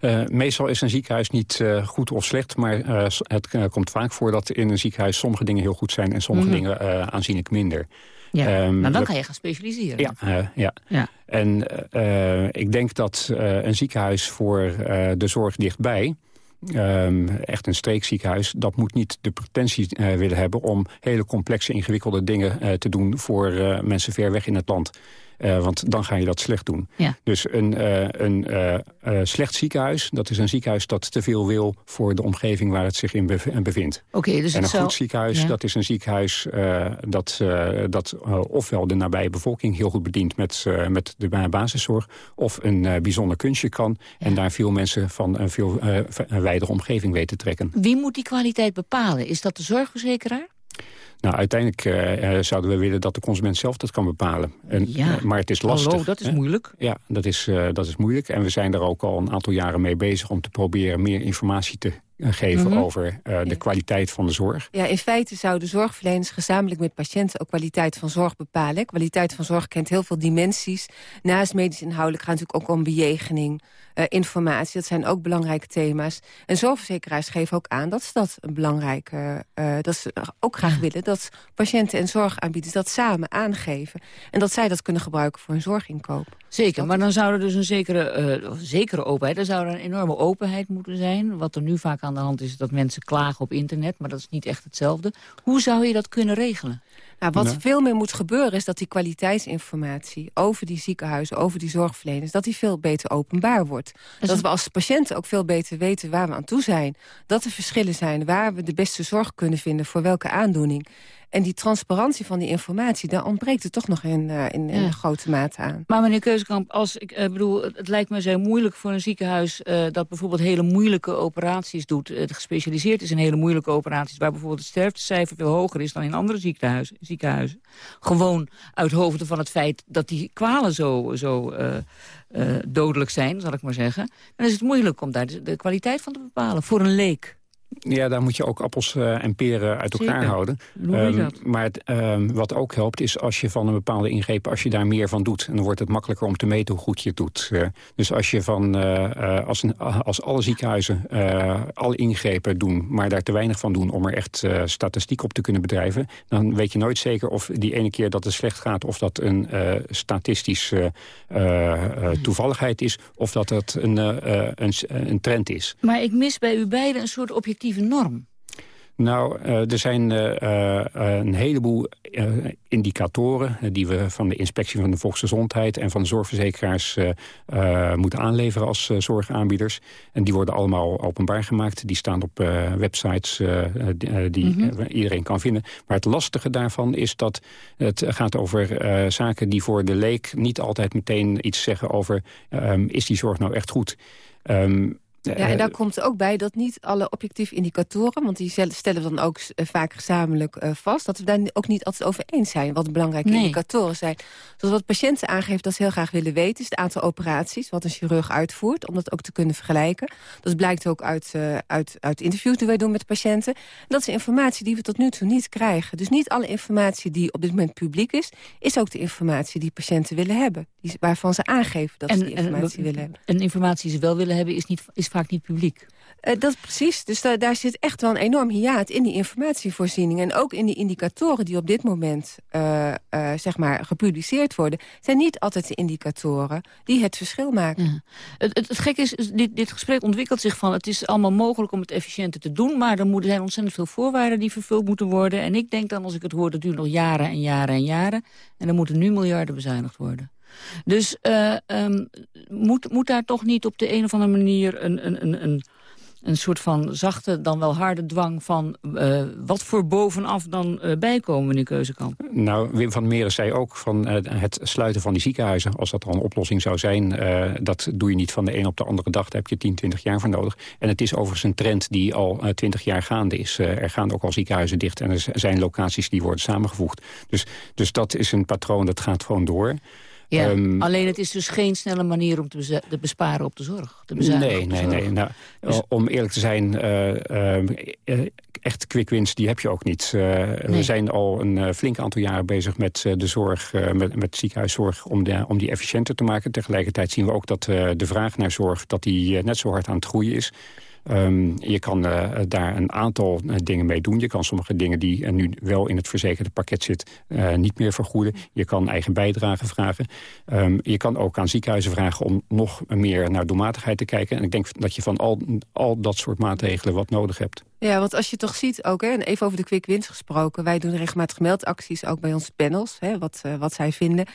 eh, meestal is een ziekenhuis niet eh, goed of slecht... maar eh, het komt vaak voor dat in een ziekenhuis sommige dingen heel goed zijn... en sommige Mhm. dingen eh, aanzienlijk minder. Ja, Ehm, maar dan kan je gaan specialiseren. Ja, ja. Ja. En eh, ik denk dat eh, een ziekenhuis voor eh, de zorg dichtbij... ehm, echt een streekziekenhuis, dat moet niet de pretentie eh, willen hebben... om hele complexe, ingewikkelde dingen eh, te doen voor eh, mensen ver weg in het land. Eh, want dan ga je dat slecht doen. Ja. Dus een, eh, een eh, slecht ziekenhuis, dat is een ziekenhuis dat te veel wil... voor de omgeving waar het zich in bev- bevindt. Oké, dus en een zou- goed ziekenhuis, Ja. dat is een ziekenhuis dat, dat ofwel de nabije bevolking heel goed bedient met, met de ba- basiszorg, of een bijzonder kunstje kan en daar veel mensen van een veel wijdere omgeving weten te trekken. Wie moet die kwaliteit bepalen? Is dat de zorgverzekeraar? Nou, uiteindelijk eh, eh, zouden we willen dat de consument zelf dat kan bepalen. En, Ja. eh, maar het is lastig. Hallo, dat is hè? moeilijk. Ja, dat is, eh, dat is moeilijk. En we zijn er ook al een aantal jaren mee bezig om te proberen meer informatie te geven Mhm. over eh, de kwaliteit van de zorg. Ja, in feite zouden zorgverleners gezamenlijk met patiënten... ook kwaliteit van zorg bepalen. Kwaliteit van zorg kent heel veel dimensies. Naast medisch inhoudelijk gaat het natuurlijk ook om bejegening, eh, informatie. Dat zijn ook belangrijke thema's. En zorgverzekeraars geven ook aan dat ze dat een belangrijke... eh, dat ze ook graag willen dat patiënten en zorgaanbieders dat samen aangeven. En dat zij dat kunnen gebruiken voor hun zorginkoop. Zeker, maar dan zou er dus een zekere, eh, zekere openheid... er zou er een enorme openheid moeten zijn. Wat er nu vaak aan de hand is, dat mensen klagen op internet... maar dat is niet echt hetzelfde. Hoe zou je dat kunnen regelen? Nou, wat Nee. veel meer moet gebeuren is dat die kwaliteitsinformatie over die ziekenhuizen, over die zorgverleners, dat die veel beter openbaar wordt. Dat, we als patiënten ook veel beter weten waar we aan toe zijn. Dat er verschillen zijn, waar we de beste zorg kunnen vinden voor welke aandoening. En die transparantie van die informatie, daar ontbreekt het toch nog in, eh, in, in Ja. grote mate aan. Maar meneer Keuzekamp, als ik eh, bedoel, het, het lijkt me zo moeilijk voor een ziekenhuis eh, dat bijvoorbeeld hele moeilijke operaties doet, eh, gespecialiseerd is in hele moeilijke operaties, waar bijvoorbeeld het sterftecijfer veel hoger is dan in andere ziekenhuizen. ziekenhuizen. Gewoon uit hoofde van het feit dat die kwalen zo, zo dodelijk zijn, zal ik maar zeggen. Dan is het moeilijk om daar de, de kwaliteit van te bepalen voor een leek. Ja, daar moet je ook appels eh, en peren uit elkaar Zeker. houden. Ehm, dat? maar het, ehm, wat ook helpt is als je van een bepaalde ingreep... als je daar meer van doet, en dan wordt het makkelijker om te meten hoe goed je het doet. Eh, dus als, je van, eh, als, een, als alle ziekenhuizen alle ingrepen doen... maar daar te weinig van doen om er echt statistiek op te kunnen bedrijven... dan weet je nooit zeker of die ene keer dat het slecht gaat... of dat een statistische toevalligheid is... of dat het een, een, een trend is. Maar ik mis bij u beiden een soort objectieve norm. Nou, eh, er zijn eh, eh, een heleboel indicatoren... die we van de inspectie van de volksgezondheid... en van de zorgverzekeraars moeten aanleveren als zorgaanbieders. En die worden allemaal openbaar gemaakt. Die staan op websites die, Mhm. iedereen kan vinden. Maar het lastige daarvan is dat het gaat over zaken... die voor de leek niet altijd meteen iets zeggen over... ehm, is die zorg nou echt goed... Ehm, Ja, eh, en daar komt ook bij dat niet alle objectieve indicatoren... want die stel- stellen we dan ook eh, vaak gezamenlijk eh, vast... dat we daar ook niet altijd over eens zijn wat belangrijke Nee. indicatoren zijn. Zoals wat patiënten aangeven dat ze heel graag willen weten... is het aantal operaties wat een chirurg uitvoert... om dat ook te kunnen vergelijken. Dat blijkt ook uit, eh, uit, uit interviews die wij doen met patiënten. Dat is informatie die we tot nu toe niet krijgen. Dus niet alle informatie die op dit moment publiek is... is ook de informatie die patiënten willen hebben. Die, waarvan ze aangeven dat ze die informatie willen hebben. En informatie die ze wel willen hebben is, niet, is vaak niet publiek. Eh, dat precies. Dus da- daar zit echt wel een enorm hiaat in die informatievoorziening. En ook in die indicatoren die op dit moment eh, eh, zeg maar gepubliceerd worden... zijn niet altijd de indicatoren die het verschil maken. Het, het, het gekke is, is, dit, dit gesprek ontwikkelt zich van... het is allemaal mogelijk om het efficiënter te doen... maar er moeten zijn ontzettend veel voorwaarden die vervuld moeten worden. En ik denk dan, als ik het hoor, dat duurt nog jaren en jaren en jaren. En er moeten nu miljarden bezuinigd worden. Dus eh, ehm, moet, moet daar toch niet op de een of andere manier... een, een, een, een een soort van zachte, dan wel harde dwang van... eh, wat voor bovenaf dan eh, bijkomen, meneer Keuzekamp? Nou, Wim van Meren zei ook van het sluiten van die ziekenhuizen... als dat al een oplossing zou zijn, dat doe je niet van de een op de andere dag. Daar heb je 10, 20 jaar voor nodig. En het is overigens een trend die al eh, 20 jaar gaande is. Er gaan ook al ziekenhuizen dicht en er zijn locaties die worden samengevoegd. Dus, dus dat is een patroon dat gaat gewoon door. Ja, Ehm, alleen het is dus geen snelle manier om te, besparen op de zorg. Te Nee, op de nee, zorg. nee. Nou, Dus- Om eerlijk te zijn, eh, eh, eh, echt quick wins, die heb je ook niet. We zijn al een flink aantal jaren bezig met de zorg, met, met ziekenhuiszorg, om, de, om die efficiënter te maken. Tegelijkertijd zien we ook dat de vraag naar zorg dat die, net zo hard aan het groeien is. Ehm, je kan eh, daar een aantal eh, dingen mee doen. Je kan sommige dingen die eh, nu wel in het verzekerde pakket zit... eh, niet meer vergoeden. Je kan eigen bijdrage vragen. Ehm, je kan ook aan ziekenhuizen vragen om nog meer naar doelmatigheid te kijken. En ik denk dat je van al, al dat soort maatregelen wat nodig hebt. Ja, want als je toch ziet ook, hè, en even over de quick wins gesproken... wij doen regelmatig meldacties, ook bij onze panels, hè, wat, eh, wat zij vinden.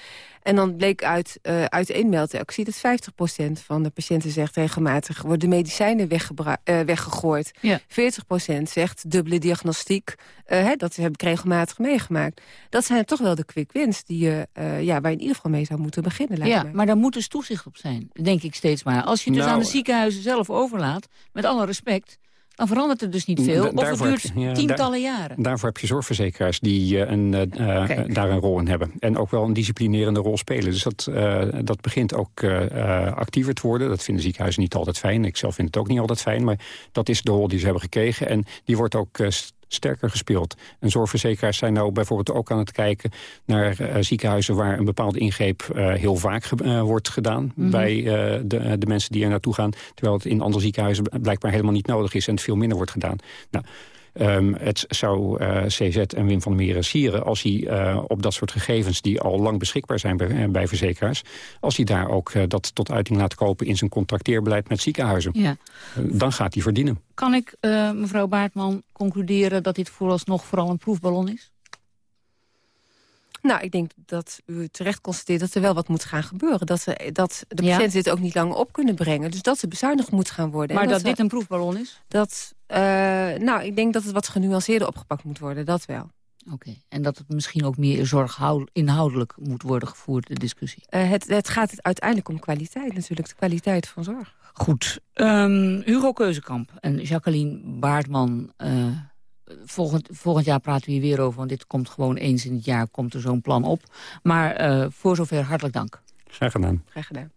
En dan bleek uit, eh uit één meldactie dat 50% van de patiënten zegt regelmatig... worden medicijnen weggebra- eh, weggegooid. Ja. 40% zegt dubbele diagnostiek. eh, hè, dat heb ik regelmatig meegemaakt. Dat zijn toch wel de quick wins die je, eh, ja, waar je in ieder geval mee zou moeten beginnen. lijkt Ja, mij. maar daar moet dus toezicht op zijn, denk ik steeds maar. Als je het dus Nou, aan de ziekenhuizen zelf overlaat, met alle respect... dan verandert er dus niet veel, of het daarvoor duurt je- ja, tientallen jaren. Daarvoor heb je zorgverzekeraars die eh, een, eh, eh, daar een rol in hebben. En ook wel een disciplinerende rol spelen. Dus dat, dat begint ook actiever te worden. Dat vinden ziekenhuizen niet altijd fijn. Ik zelf vind het ook niet altijd fijn. Maar dat is de rol die ze hebben gekregen. En die wordt ook sterker gespeeld. En zorgverzekeraars zijn nou bijvoorbeeld ook aan het kijken... naar eh, ziekenhuizen waar een bepaalde ingreep eh, heel vaak ge- eh, wordt gedaan... Mhm. bij de, de mensen die er naartoe gaan. Terwijl het in andere ziekenhuizen blijkbaar helemaal niet nodig is... en het veel minder wordt gedaan. Nou, Ehm, het zou eh, CZ en Wim van der Meren sieren als hij eh, op dat soort gegevens... die al lang beschikbaar zijn bij, eh, bij verzekeraars... als hij daar ook eh, dat tot uiting laat kopen in zijn contracteerbeleid met ziekenhuizen. Ja. Dan gaat hij verdienen. Kan ik, eh, mevrouw Baartman, concluderen dat dit vooralsnog vooral een proefballon is? Nou, ik denk dat u terecht constateert dat er wel wat moet gaan gebeuren. Dat, ze, dat de Ja. patiënten dit ook niet langer op kunnen brengen. Dus dat ze bezuinigd moet gaan worden. Maar En dat, we- dit een proefballon is? Dat, nou, ik denk dat het wat genuanceerder opgepakt moet worden, dat wel. Oké, en dat het misschien ook meer zorghou- inhoudelijk moet worden gevoerd, de discussie. Eh, het, het gaat uiteindelijk om kwaliteit natuurlijk, de kwaliteit van zorg. Goed. Ehm, Hugo Keuzekamp en Jacqueline Baartman. eh, volgend, volgend jaar praten we hier weer over, want dit komt gewoon eens in het jaar komt er zo'n plan op. Maar eh, voor zover hartelijk dank. Graag gedaan. Graag gedaan.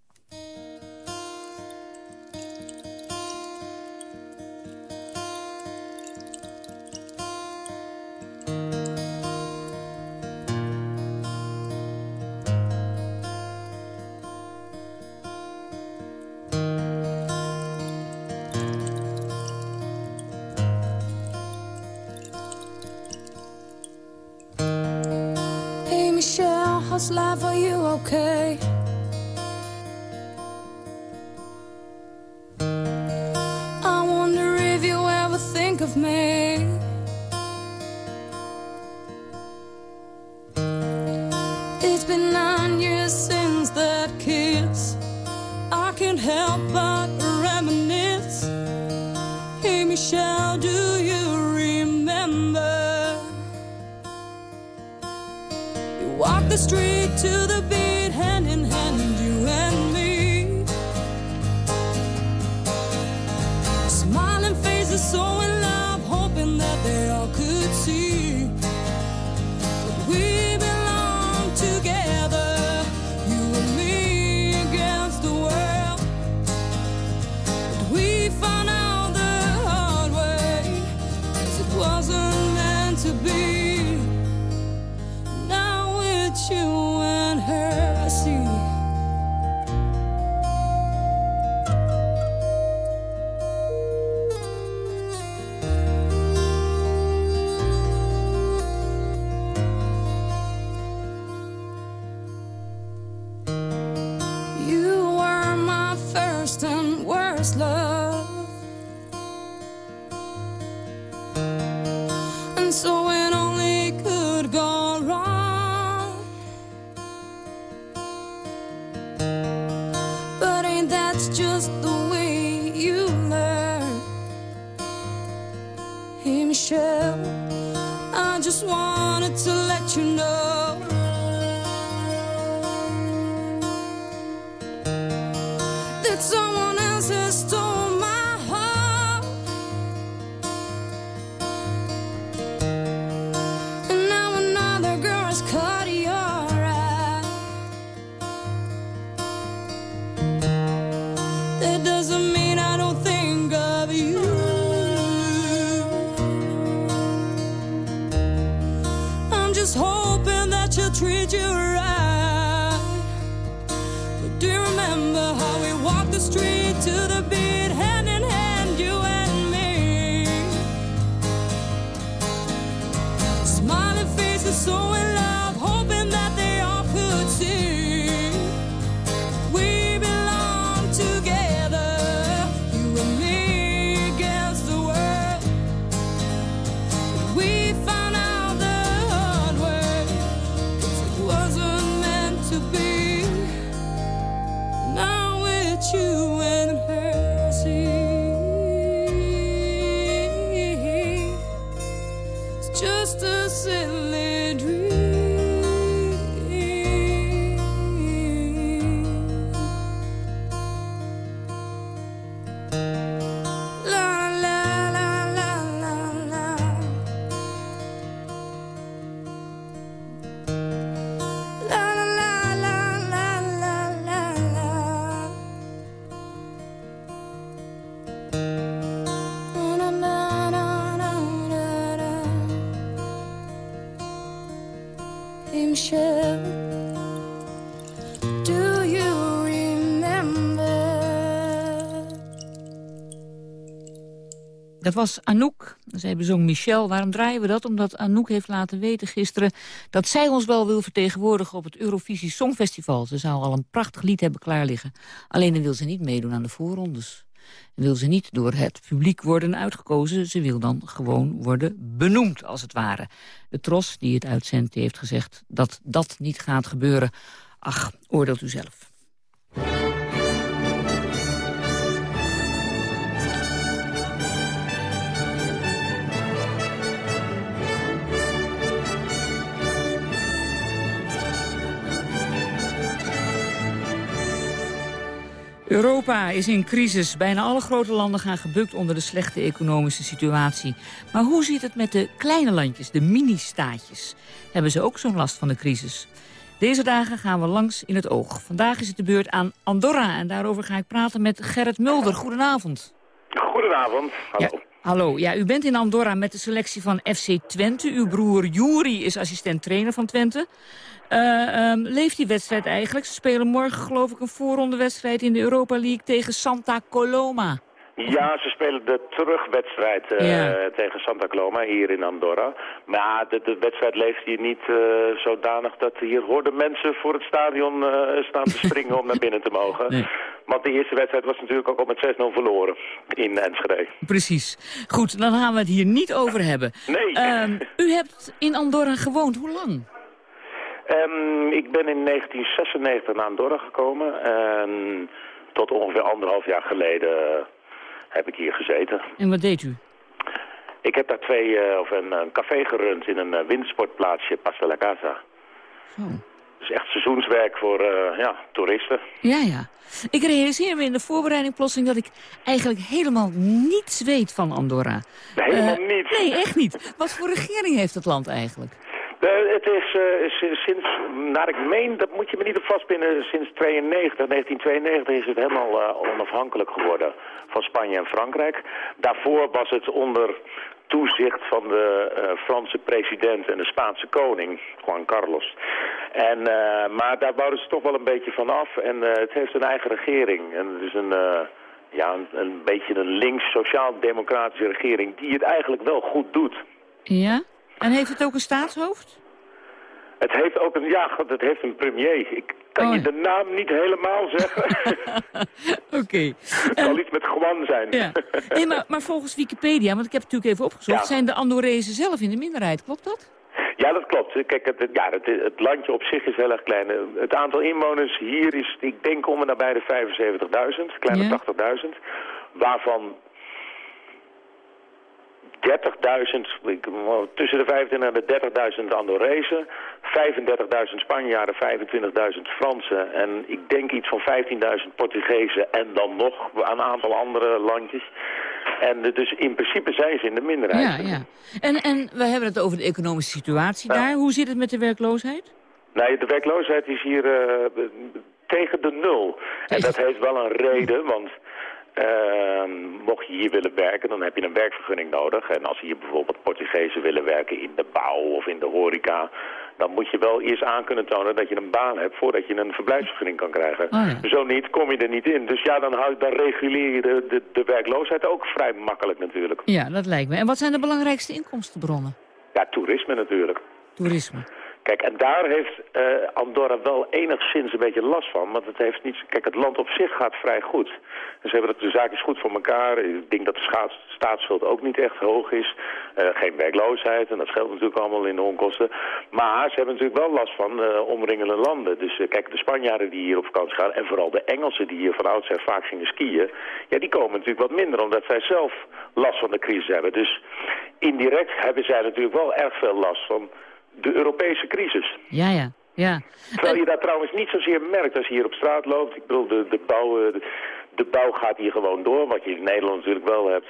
Dat was Anouk. Zij bezong Michel. Waarom draaien we dat? Omdat Anouk heeft laten weten gisteren... dat zij ons wel wil vertegenwoordigen op het Eurovisie Songfestival. Ze zou al een prachtig lied hebben klaar liggen. Alleen dan wil ze niet meedoen aan de voorrondes. En wil ze niet door het publiek worden uitgekozen. Ze wil dan gewoon worden benoemd, als het ware. De Tros, die het uitzendt, heeft gezegd dat dat niet gaat gebeuren. Ach, oordeelt u zelf. Europa is in crisis. Bijna alle grote landen gaan gebukt onder de slechte economische situatie. Maar hoe zit het met de kleine landjes, de mini-staatjes? Hebben ze ook zo'n last van de crisis? Deze dagen gaan we langs in het oog. Vandaag is het de beurt aan Andorra en daarover ga ik praten met Gerrit Mulder. Goedenavond. Goedenavond. Hallo. Hallo, ja, u bent in Andorra met de selectie van FC Twente. Uw broer Juri is assistent-trainer van Twente. Eh, ehm, leeft die wedstrijd eigenlijk? Ze spelen morgen geloof ik een voorrondewedstrijd in de Europa League tegen Santa Coloma. Ja, ze spelen de terugwedstrijd eh, Ja. tegen Santa Coloma hier in Andorra. Maar de, de wedstrijd leeft hier niet eh, zodanig dat hier horden mensen voor het stadion eh, staan te springen om naar binnen te mogen. Want de eerste wedstrijd was natuurlijk ook al met 6-0 verloren in Enschede. Precies. Goed, dan gaan we het hier niet over hebben. Nee. Ehm, u hebt in Andorra gewoond. Hoe lang? Ehm, ik ben in 1996 naar Andorra gekomen en tot ongeveer anderhalf jaar geleden heb ik hier gezeten. En wat deed u? Ik heb daar twee, eh, of een, een café gerund in een eh, wintersportplaatsje, Pasta la Casa. Dus echt seizoenswerk voor eh, ja, toeristen. Ja, ja. Ik realiseer me in de voorbereiding plotseling dat ik eigenlijk helemaal niets weet van Andorra. Helemaal niets? Nee, echt niet. Wat voor regering heeft het land eigenlijk? Eh, het is eh, si- sinds, naar ik meen, dat moet je me niet op vastpinnen, sinds 92, 1992 is het helemaal eh, onafhankelijk geworden van Spanje en Frankrijk. Daarvoor was het onder toezicht van de Franse president en de Spaanse koning, Juan Carlos. En, maar daar wouden ze toch wel een beetje van af en het heeft een eigen regering. En het is een... ja, een, een beetje een links-sociaal-democratische regering die het eigenlijk wel goed doet. Ja? En heeft het ook een staatshoofd? Het heeft ook een, ja, het heeft een premier. Ik kan Oh, je ja. de naam niet helemaal zeggen. Oké. het zal iets met Juan zijn. Ja. Nee, maar, maar volgens Wikipedia, want ik heb het natuurlijk even opgezocht... Ja. zijn de Andorezen zelf in de minderheid. Klopt dat? Ja, dat klopt. Kijk, het, het- ja, het, het landje op zich is heel erg klein. Het aantal inwoners hier is, ik denk, om en nabij de 75.000, kleine Ja. 80.000. Waarvan 30.000, ik- tussen de 25 en de 30.000 Andorezen, 35.000 Spanjaarden, 25.000 Fransen en ik denk iets van 15.000 Portugezen en dan nog een aantal andere landjes. En dus in principe zijn ze in de minderheid. Ja, ja. En, en we hebben het over de economische situatie daar. Hoe zit het met de werkloosheid? Nee, de werkloosheid is hier eh, tegen de nul. En dat heeft wel een reden, want Ehm, mocht je hier willen werken, dan heb je een werkvergunning nodig. En als hier bijvoorbeeld Portugezen willen werken in de bouw of in de horeca... dan moet je wel eerst aan kunnen tonen dat je een baan hebt... voordat je een verblijfsvergunning kan krijgen. Oh ja. Zo niet, kom je er niet in. Dus ja, dan, hou, dan reguleer je de, de, de werkloosheid ook vrij makkelijk natuurlijk. Ja, dat lijkt me. En wat zijn de belangrijkste inkomstenbronnen? Ja, toerisme natuurlijk. Toerisme. Kijk, en daar heeft eh, Andorra wel enigszins een beetje last van. Want het heeft niet... Kijk, het land op zich gaat vrij goed. Ze hebben het, de zaak is goed voor elkaar. Ik denk dat de staatsschuld ook niet echt hoog is. Eh, geen werkloosheid. En dat scheelt natuurlijk allemaal in de onkosten. Maar ze hebben natuurlijk wel last van eh, omringende landen. Dus kijk, de Spanjaarden die hier op vakantie gaan... en vooral de Engelsen die hier van oudsher vaak gingen skiën... ja, die komen natuurlijk wat minder... omdat zij zelf last van de crisis hebben. Dus indirect hebben zij natuurlijk wel erg veel last van de Europese crisis. Ja, ja. Ja. Terwijl je dat trouwens niet zozeer merkt als je hier op straat loopt. Ik bedoel, de, de, bouw, eh, de, de bouw gaat hier gewoon door, wat je in Nederland natuurlijk wel hebt.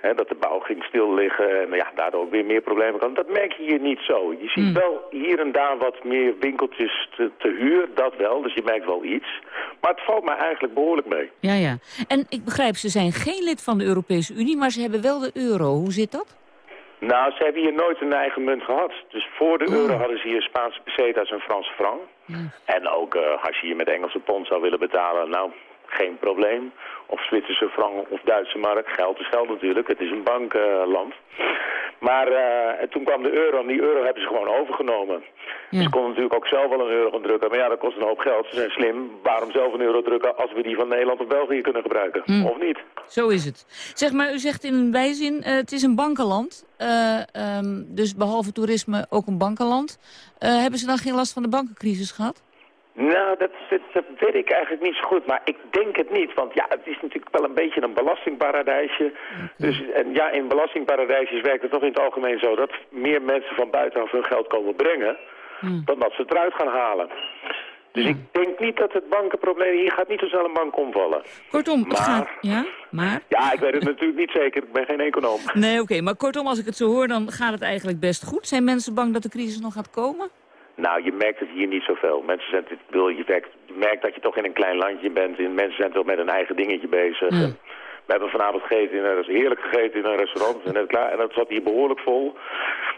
Hè, dat de bouw ging stil liggen en ja, daardoor ook weer meer problemen kan. Dat merk je hier niet zo. Je ziet wel hier en daar wat meer winkeltjes te, te huur, dat wel. Dus je merkt wel iets. Maar het valt mij eigenlijk behoorlijk mee. Ja, ja. En ik begrijp, ze zijn geen lid van de Europese Unie, maar ze hebben wel de euro. Hoe zit dat? Nou, ze hebben hier nooit een eigen munt gehad. Dus voor de euro hadden ze hier Spaanse pesetas en Franse franc. En ook eh, als je hier met Engelse pond zou willen betalen, nou, geen probleem. Of Zwitserse frank of Duitse mark. Geld is geld natuurlijk. Het is een bankland. Maar eh, en toen kwam de euro en die euro hebben ze gewoon overgenomen. Ze konden natuurlijk ook zelf wel een euro gaan drukken. Maar ja, dat kost een hoop geld. Ze zijn slim. Waarom zelf een euro drukken als we die van Nederland of België kunnen gebruiken? Of niet? Zo is het. Zeg maar, u zegt in een bijzin, eh, het is een bankenland. Ehm, dus behalve toerisme ook een bankenland. Hebben ze dan geen last van de bankencrisis gehad? Nou, dat, dat, dat weet ik eigenlijk niet zo goed. Maar ik denk het niet. Want ja, het is natuurlijk wel een beetje een belastingparadijsje. Dus en ja, in belastingparadijsjes werkt het toch in het algemeen zo... dat meer mensen van buitenaf hun geld komen brengen... dan dat ze het eruit gaan halen. Dus ik denk niet dat het bankenprobleem... Hier gaat niet zo snel een bank omvallen. Kortom, het Maar- gaat... Ja, maar? Ja, ik weet het natuurlijk niet zeker. Ik ben geen econoom. Nee, oké. maar kortom, als ik het zo hoor, dan gaat het eigenlijk best goed. Zijn mensen bang dat de crisis nog gaat komen? Nou, je merkt het hier niet zoveel. Mensen zijn, bedoel, je, merkt, je merkt dat je toch in een klein landje bent. En mensen zijn toch met een eigen dingetje bezig. We hebben vanavond gegeten in een, heerlijk gegeten in een restaurant. En, net klaar, en dat zat hier behoorlijk vol.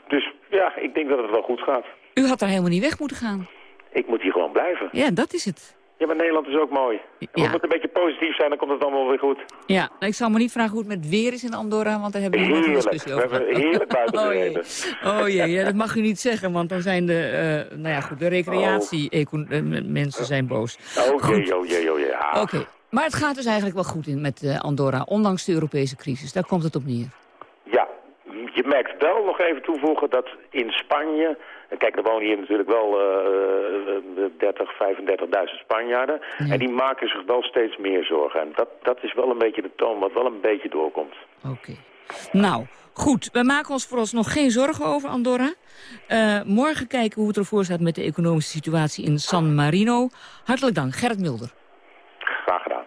Dus ja, ik denk dat het wel goed gaat. U had daar helemaal niet weg moeten gaan. Ik moet hier gewoon blijven. Ja, dat is het. Ja, maar Nederland is ook mooi. En We moeten een beetje positief zijn, dan komt het allemaal weer goed. Ja, nou, ik zal me niet vragen hoe het met weer is in Andorra, want daar hebben we net een Heerlijk. discussie We over. hebben heerlijk buiten Oh jee, oh jee ja, dat mag u niet zeggen, want dan zijn de, eh, nou ja, goed, de recreatie-mensen zijn boos. Oh jee, oh jee, oh jee. Ja. Oké, maar het gaat dus eigenlijk wel goed in met eh, Andorra, ondanks de Europese crisis. Daar komt het op neer. Ja, je merkt wel nog even toevoegen dat in Spanje... Kijk, er wonen hier natuurlijk wel eh, 30, 35.000 Spanjaarden. En die maken zich wel steeds meer zorgen. En dat, dat is wel een beetje de toon wat wel een beetje doorkomt. Nou, goed. We maken ons vooralsnog geen zorgen over Andorra. Eh, morgen kijken hoe het ervoor staat met de economische situatie in San Marino. Hartelijk dank, Gerrit Mulder. Graag gedaan.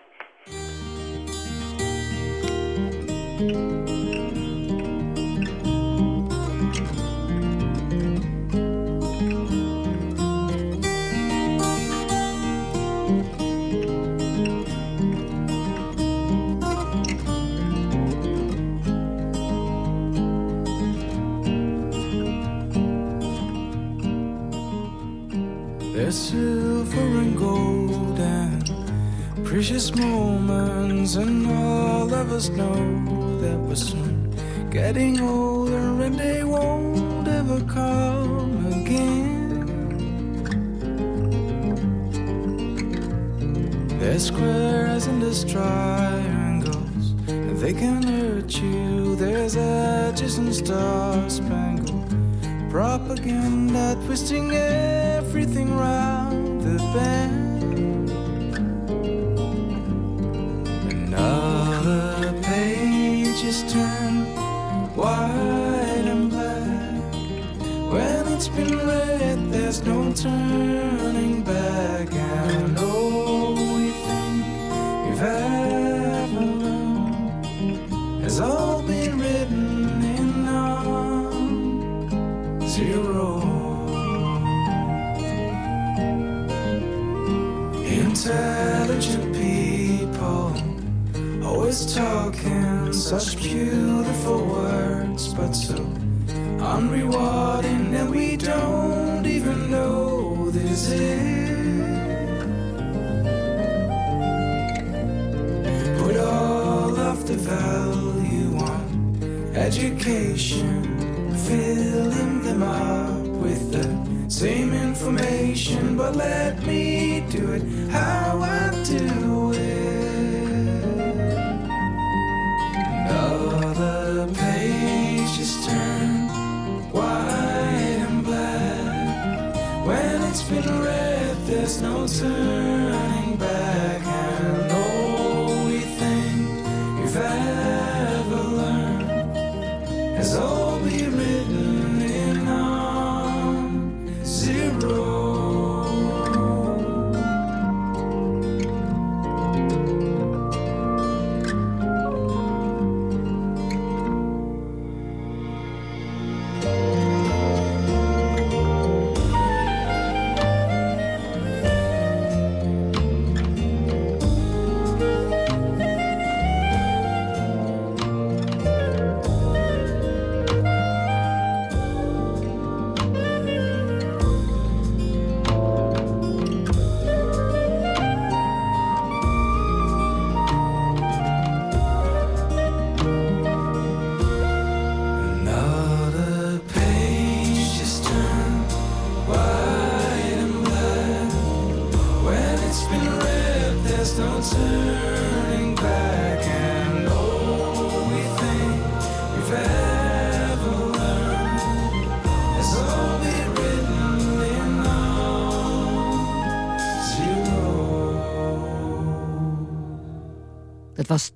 Precious moments, and all of us know that we're soon getting older and they won't ever come again. There's squares and there's triangles, and they can hurt you. There's edges and star spangled propaganda twisting everything round the bend. Been there's no turning back. And all we think we've ever learned has all been written in non zero. Intelligent people always talking such beautiful words, but so don't even know this is. Put all of the value on education, filling them up with the same information, but let me do it how I do listen.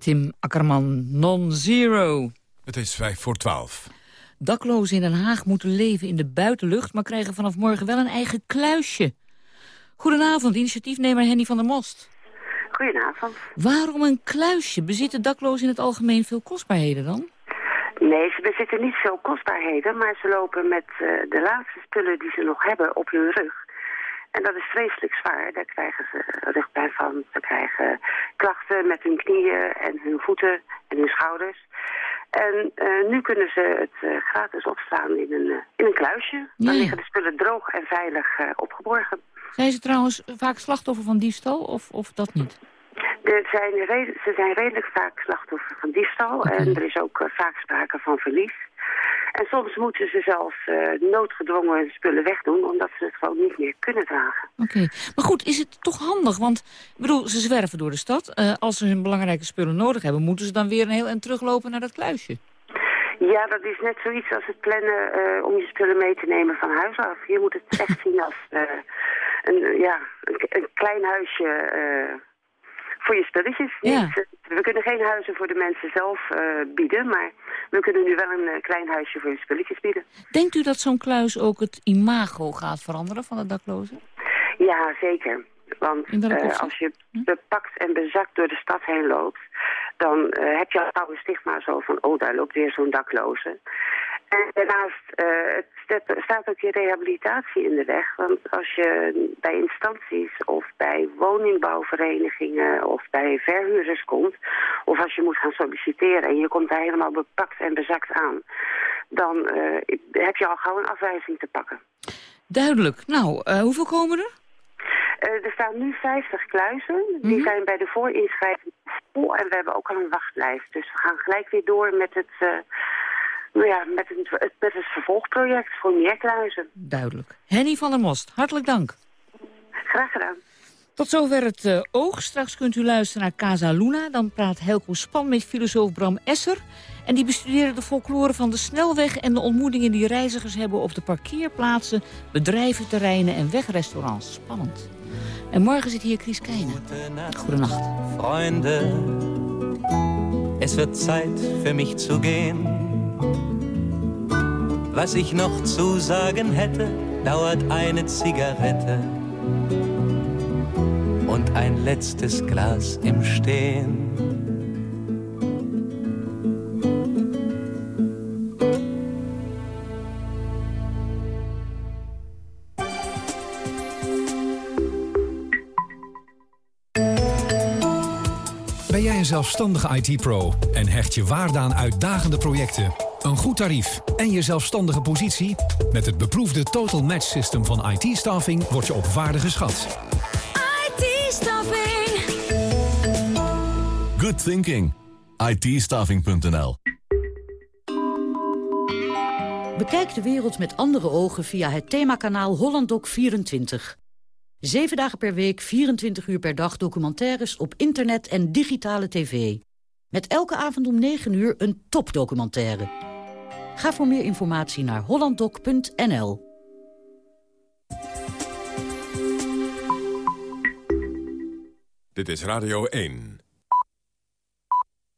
Tim Akkerman, Non-Zero. Het is vijf voor twaalf. Daklozen in Den Haag moeten leven in de buitenlucht... maar krijgen vanaf morgen wel een eigen kluisje. Goedenavond, initiatiefnemer Henny van der Most. Goedenavond. Waarom een kluisje? Bezitten daklozen in het algemeen veel kostbaarheden dan? Nee, ze bezitten niet veel kostbaarheden, maar ze lopen met eh, de laatste spullen die ze nog hebben op hun rug. En dat is vreselijk zwaar. Daar krijgen ze rugpijn van. Ze krijgen klachten met hun knieën en hun voeten en hun schouders. En eh, nu kunnen ze het eh, gratis opslaan in een, eh, in een kluisje. Dan Ja. liggen de spullen droog en veilig opgeborgen. Zijn ze trouwens vaak slachtoffer van diefstal of, of dat niet? Er zijn ze zijn redelijk vaak slachtoffer van diefstal. En er is ook vaak sprake van verlies. En soms moeten ze zelfs eh, noodgedwongen hun spullen wegdoen... omdat ze het gewoon niet meer kunnen dragen. Oké. Maar goed, is het toch handig? Want ik bedoel, ze zwerven door de stad. Eh, als ze hun belangrijke spullen nodig hebben... moeten ze dan weer een heel eind teruglopen naar dat kluisje. Ja, dat is net zoiets als het plannen eh, om je spullen mee te nemen van huis af. Je moet het echt zien als een, ja, een, een klein huisje voor je spulletjes. Ja. Niet, eh, we kunnen geen huizen voor de mensen zelf eh, bieden, maar we kunnen nu wel een eh, klein huisje voor je spulletjes bieden. Denkt u dat zo'n kluis ook het imago gaat veranderen van de daklozen? Ja, zeker. Want als je bepakt en bezakt door de stad heen loopt... dan heb je al een stigma zo van... oh, daar loopt weer zo'n dakloze. En daarnaast het staat- staat ook je rehabilitatie in de weg. Want als je bij instanties of bij woningbouwverenigingen... of bij verhuurders komt... of als je moet gaan solliciteren en je komt daar helemaal bepakt en bezakt aan... dan eh, heb je al gauw een afwijzing te pakken. Duidelijk. Nou, eh, hoeveel komen er? Er staan nu 50 kluizen. Die zijn bij de voorinschrijving vol en we hebben ook al een wachtlijst. Dus we gaan gelijk weer door met het, nou ja, met het, het- met het vervolgproject voor meer kluizen. Duidelijk. Henny van der Most, hartelijk dank. Graag gedaan. Tot zover het eh, oog. Straks kunt u luisteren naar Casa Luna. Dan praat Helco Span met filosoof Bram Esser. En die bestuderen de folklore van de snelweg... en de ontmoetingen die reizigers hebben op de parkeerplaatsen... bedrijventerreinen en wegrestaurants. Spannend. En morgen zit hier Chris Keijnen. Goedenacht. Freunde, es wird Zeit für mich zu gehen. Was ich noch zu sagen hätte, dauert eine Zigarette und ein letztes Glas im Stehen. Ben jij een zelfstandige IT-pro en hecht je waarde aan uitdagende projecten. Een goed tarief en je zelfstandige positie? Met het beproefde Total Match System van IT-staffing word je op waarde geschat. IT-staffing. Good thinking. IT-staffing.nl Bekijk de wereld met andere ogen via het themakanaal HollandDoc24. Zeven dagen per week, 24 uur per dag documentaires op internet en digitale tv. Met elke avond om 9 uur een topdocumentaire. Ga voor meer informatie naar hollanddoc.nl. Dit is Radio 1.